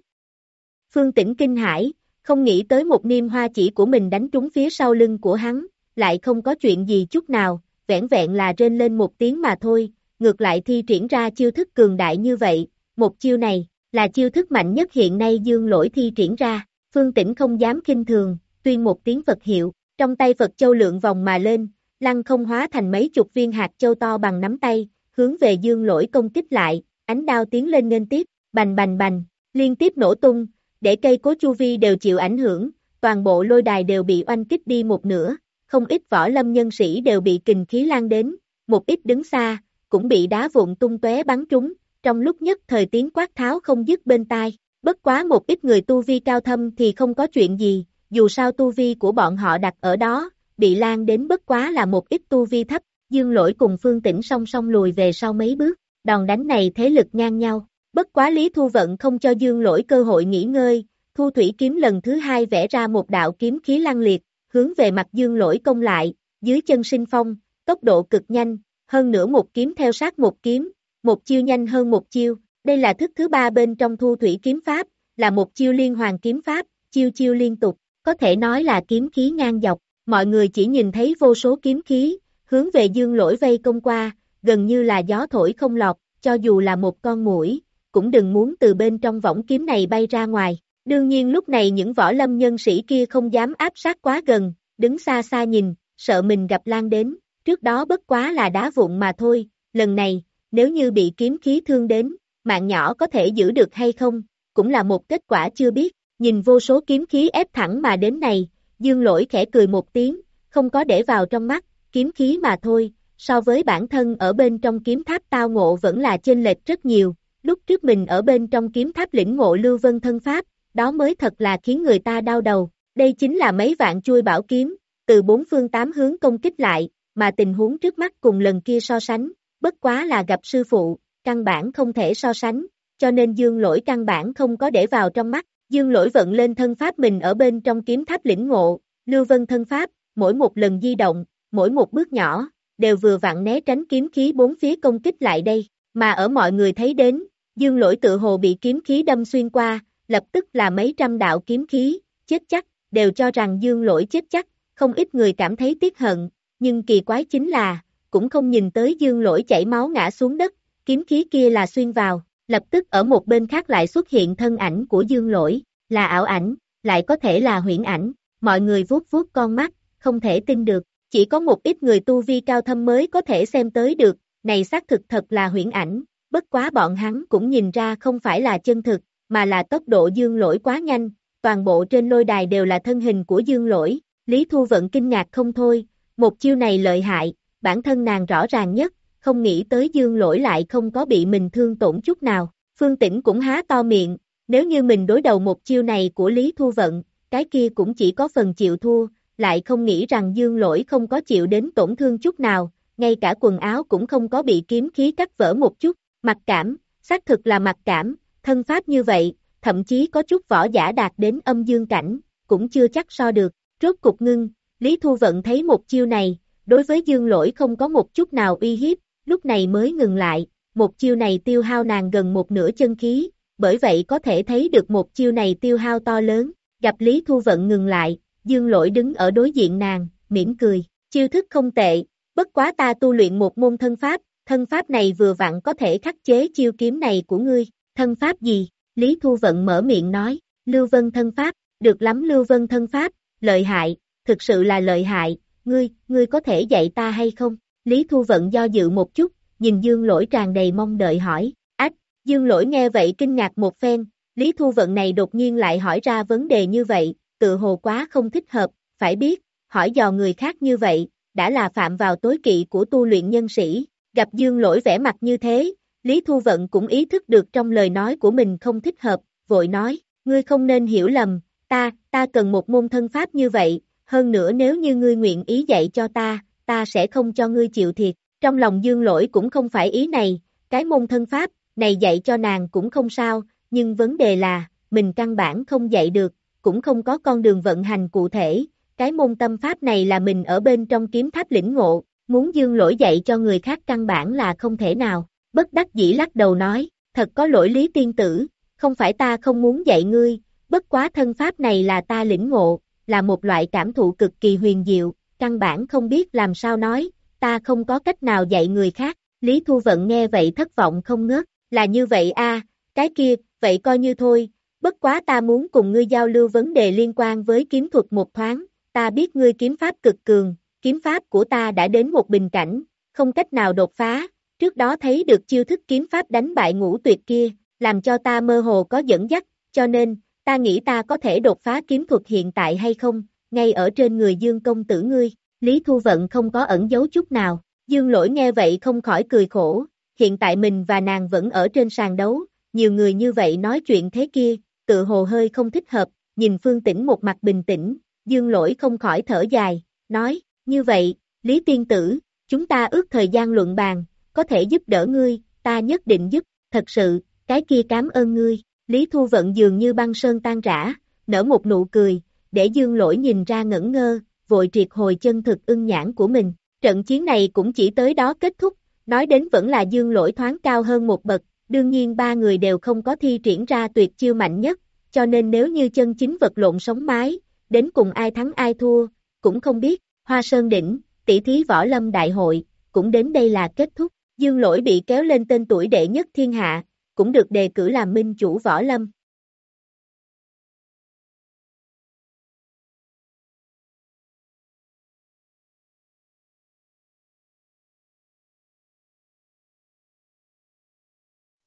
Phương tĩnh kinh hải, không nghĩ tới một niêm hoa chỉ của mình đánh trúng phía sau lưng của hắn, lại không có chuyện gì chút nào, vẻn vẹn là rên lên một tiếng mà thôi, ngược lại thi triển ra chiêu thức cường đại như vậy, một chiêu này, là chiêu thức mạnh nhất hiện nay dương lỗi thi triển ra, phương tĩnh không dám kinh thường, tuyên một tiếng Phật hiệu, trong tay Phật châu lượng vòng mà lên, lăng không hóa thành mấy chục viên hạt châu to bằng nắm tay, hướng về dương lỗi công kích lại, ánh đao tiến lên nên tiếp, bành bành bành, liên tiếp nổ tung, để cây cố chu vi đều chịu ảnh hưởng, toàn bộ lôi đài đều bị oanh kích đi một nửa, không ít võ lâm nhân sĩ đều bị kình khí lan đến, một ít đứng xa, cũng bị đá vụn tung tóe bắn trúng, trong lúc nhất thời tiếng quát tháo không dứt bên tai, bất quá một ít người tu vi cao thâm thì không có chuyện gì, dù sao tu vi của bọn họ đặt ở đó, bị lan đến bất quá là một ít tu vi thấp, dương lỗi cùng phương tĩnh song song lùi về sau mấy bước, đòn đánh này thế lực ngang nhau, bất quá Lý Thu Vận không cho dương lỗi cơ hội nghỉ ngơi, thu thủy kiếm lần thứ hai vẽ ra một đạo kiếm khí lăng liệt, hướng về mặt dương lỗi công lại, dưới chân sinh phong, tốc độ cực nhanh, hơn nữa một kiếm theo sát một kiếm, một chiêu nhanh hơn một chiêu, đây là thức thứ ba bên trong thu thủy kiếm pháp, là một chiêu liên hoàn kiếm pháp, chiêu chiêu liên tục, có thể nói là kiếm khí ngang dọc, mọi người chỉ nhìn thấy vô số kiếm khí, hướng về dương lỗi vây công qua, gần như là gió thổi không lọt, cho dù là một con mũi, cũng đừng muốn từ bên trong võng kiếm này bay ra ngoài. Đương nhiên lúc này những võ lâm nhân sĩ kia không dám áp sát quá gần, đứng xa xa nhìn, sợ mình gặp lan đến, trước đó bất quá là đá vụn mà thôi, lần này, nếu như bị kiếm khí thương đến, mạng nhỏ có thể giữ được hay không, cũng là một kết quả chưa biết, nhìn vô số kiếm khí ép thẳng mà đến này, dương lỗi khẽ cười một tiếng, không có để vào trong mắt, kiếm khí mà thôi, so với bản thân ở bên trong kiếm tháp tao ngộ vẫn là chênh lệch rất nhiều, lúc trước mình ở bên trong kiếm tháp lĩnh ngộ lưu vân thân pháp, đó mới thật là khiến người ta đau đầu, đây chính là mấy vạn chui bảo kiếm, từ bốn phương tám hướng công kích lại, mà tình huống trước mắt cùng lần kia so sánh, bất quá là gặp sư phụ, căn bản không thể so sánh, cho nên dương lỗi căn bản không có để vào trong mắt, dương lỗi vận lên thân pháp mình ở bên trong kiếm tháp lĩnh ngộ, lưu vân thân pháp, mỗi một lần di động, mỗi một bước nhỏ, đều vừa vặn né tránh kiếm khí bốn phía công kích lại đây, mà ở mọi người thấy đến, dương lỗi tự hồ bị kiếm khí đâm xuyên qua, lập tức là mấy trăm đạo kiếm khí, chết chắc, đều cho rằng dương lỗi chết chắc, không ít người cảm thấy tiếc hận, nhưng kỳ quái chính là, cũng không nhìn tới dương lỗi chảy máu ngã xuống đất, kiếm khí kia là xuyên vào, lập tức ở một bên khác lại xuất hiện thân ảnh của dương lỗi, là ảo ảnh, lại có thể là huyễn ảnh, mọi người vuốt vuốt con mắt, không thể tin được, chỉ có một ít người tu vi cao thâm mới có thể xem tới được, này xác thực thật là huyễn ảnh, bất quá bọn hắn cũng nhìn ra không phải là chân thực, mà là tốc độ dương lỗi quá nhanh, toàn bộ trên lôi đài đều là thân hình của dương lỗi, Lý Thu Vận kinh ngạc không thôi, một chiêu này lợi hại, bản thân nàng rõ ràng nhất, không nghĩ tới dương lỗi lại không có bị mình thương tổn chút nào, Phương Tĩnh cũng há to miệng, nếu như mình đối đầu một chiêu này của Lý Thu Vận, cái kia cũng chỉ có phần chịu thua, lại không nghĩ rằng dương lỗi không có chịu đến tổn thương chút nào, ngay cả quần áo cũng không có bị kiếm khí cắt vỡ một chút, mặc cảm, xác thực là mặc cảm, thân pháp như vậy, thậm chí có chút võ giả đạt đến âm dương cảnh, cũng chưa chắc so được, rốt cục ngưng, Lý Thu Vận thấy một chiêu này, đối với dương lỗi không có một chút nào uy hiếp, lúc này mới ngừng lại, một chiêu này tiêu hao nàng gần một nửa chân khí, bởi vậy có thể thấy được một chiêu này tiêu hao to lớn, gặp Lý Thu Vận ngừng lại, dương lỗi đứng ở đối diện nàng, mỉm cười, chiêu thức không tệ, bất quá ta tu luyện một môn thân pháp, thân pháp này vừa vặn có thể khắc chế chiêu kiếm này của ngươi, thân pháp gì? Lý Thu Vận mở miệng nói, Lưu Vân thân pháp, được lắm Lưu Vân thân pháp, lợi hại, thực sự là lợi hại, ngươi, ngươi có thể dạy ta hay không? Lý Thu Vận do dự một chút, nhìn Dương Lỗi tràn đầy mong đợi hỏi, ách, Dương Lỗi nghe vậy kinh ngạc một phen, Lý Thu Vận này đột nhiên lại hỏi ra vấn đề như vậy, tự hồ quá không thích hợp, phải biết, hỏi dò người khác như vậy, đã là phạm vào tối kỵ của tu luyện nhân sĩ, gặp Dương Lỗi vẻ mặt như thế, Lý Thu Vận cũng ý thức được trong lời nói của mình không thích hợp, vội nói, ngươi không nên hiểu lầm, ta, ta cần một môn thân pháp như vậy, hơn nữa nếu như ngươi nguyện ý dạy cho ta, ta sẽ không cho ngươi chịu thiệt, trong lòng dương lỗi cũng không phải ý này, cái môn thân pháp, này dạy cho nàng cũng không sao, nhưng vấn đề là, mình căn bản không dạy được, cũng không có con đường vận hành cụ thể, cái môn tâm pháp này là mình ở bên trong kiếm tháp lĩnh ngộ, muốn dương lỗi dạy cho người khác căn bản là không thể nào, bất đắc dĩ lắc đầu nói, thật có lỗi lý tiên tử, không phải ta không muốn dạy ngươi, bất quá thân pháp này là ta lĩnh ngộ, là một loại cảm thụ cực kỳ huyền diệu, căn bản không biết làm sao nói, ta không có cách nào dạy người khác, Lý Thu Vận nghe vậy thất vọng không ngớt, là như vậy a, cái kia, vậy coi như thôi, bất quá ta muốn cùng ngươi giao lưu vấn đề liên quan với kiếm thuật một thoáng, ta biết ngươi kiếm pháp cực cường, kiếm pháp của ta đã đến một bình cảnh, không cách nào đột phá, trước đó thấy được chiêu thức kiếm pháp đánh bại ngũ tuyệt kia, làm cho ta mơ hồ có dẫn dắt, cho nên, ta nghĩ ta có thể đột phá kiếm thuật hiện tại hay không, ngay ở trên người dương công tử ngươi, Lý Thu Vận không có ẩn giấu chút nào, dương lỗi nghe vậy không khỏi cười khổ, hiện tại mình và nàng vẫn ở trên sàn đấu, nhiều người như vậy nói chuyện thế kia, tự hồ hơi không thích hợp, nhìn Phương Tĩnh một mặt bình tĩnh, dương lỗi không khỏi thở dài, nói, như vậy, Lý Tiên Tử, chúng ta ước thời gian luận bàn, có thể giúp đỡ ngươi, ta nhất định giúp, thật sự, cái kia cảm ơn ngươi, Lý Thu Vận dường như băng sơn tan rã, nở một nụ cười, để dương lỗi nhìn ra ngẩn ngơ, vội triệt hồi chân thực ưng nhãn của mình. Trận chiến này cũng chỉ tới đó kết thúc, nói đến vẫn là dương lỗi thoáng cao hơn một bậc, đương nhiên ba người đều không có thi triển ra tuyệt chiêu mạnh nhất, cho nên nếu như chân chính vật lộn sống mái, đến cùng ai thắng ai thua, cũng không biết, Hoa Sơn Đỉnh, tỷ thí võ lâm đại hội, cũng đến đây là kết thúc, dương lỗi bị kéo lên tên tuổi đệ nhất thiên hạ, cũng được đề cử làm minh chủ võ lâm.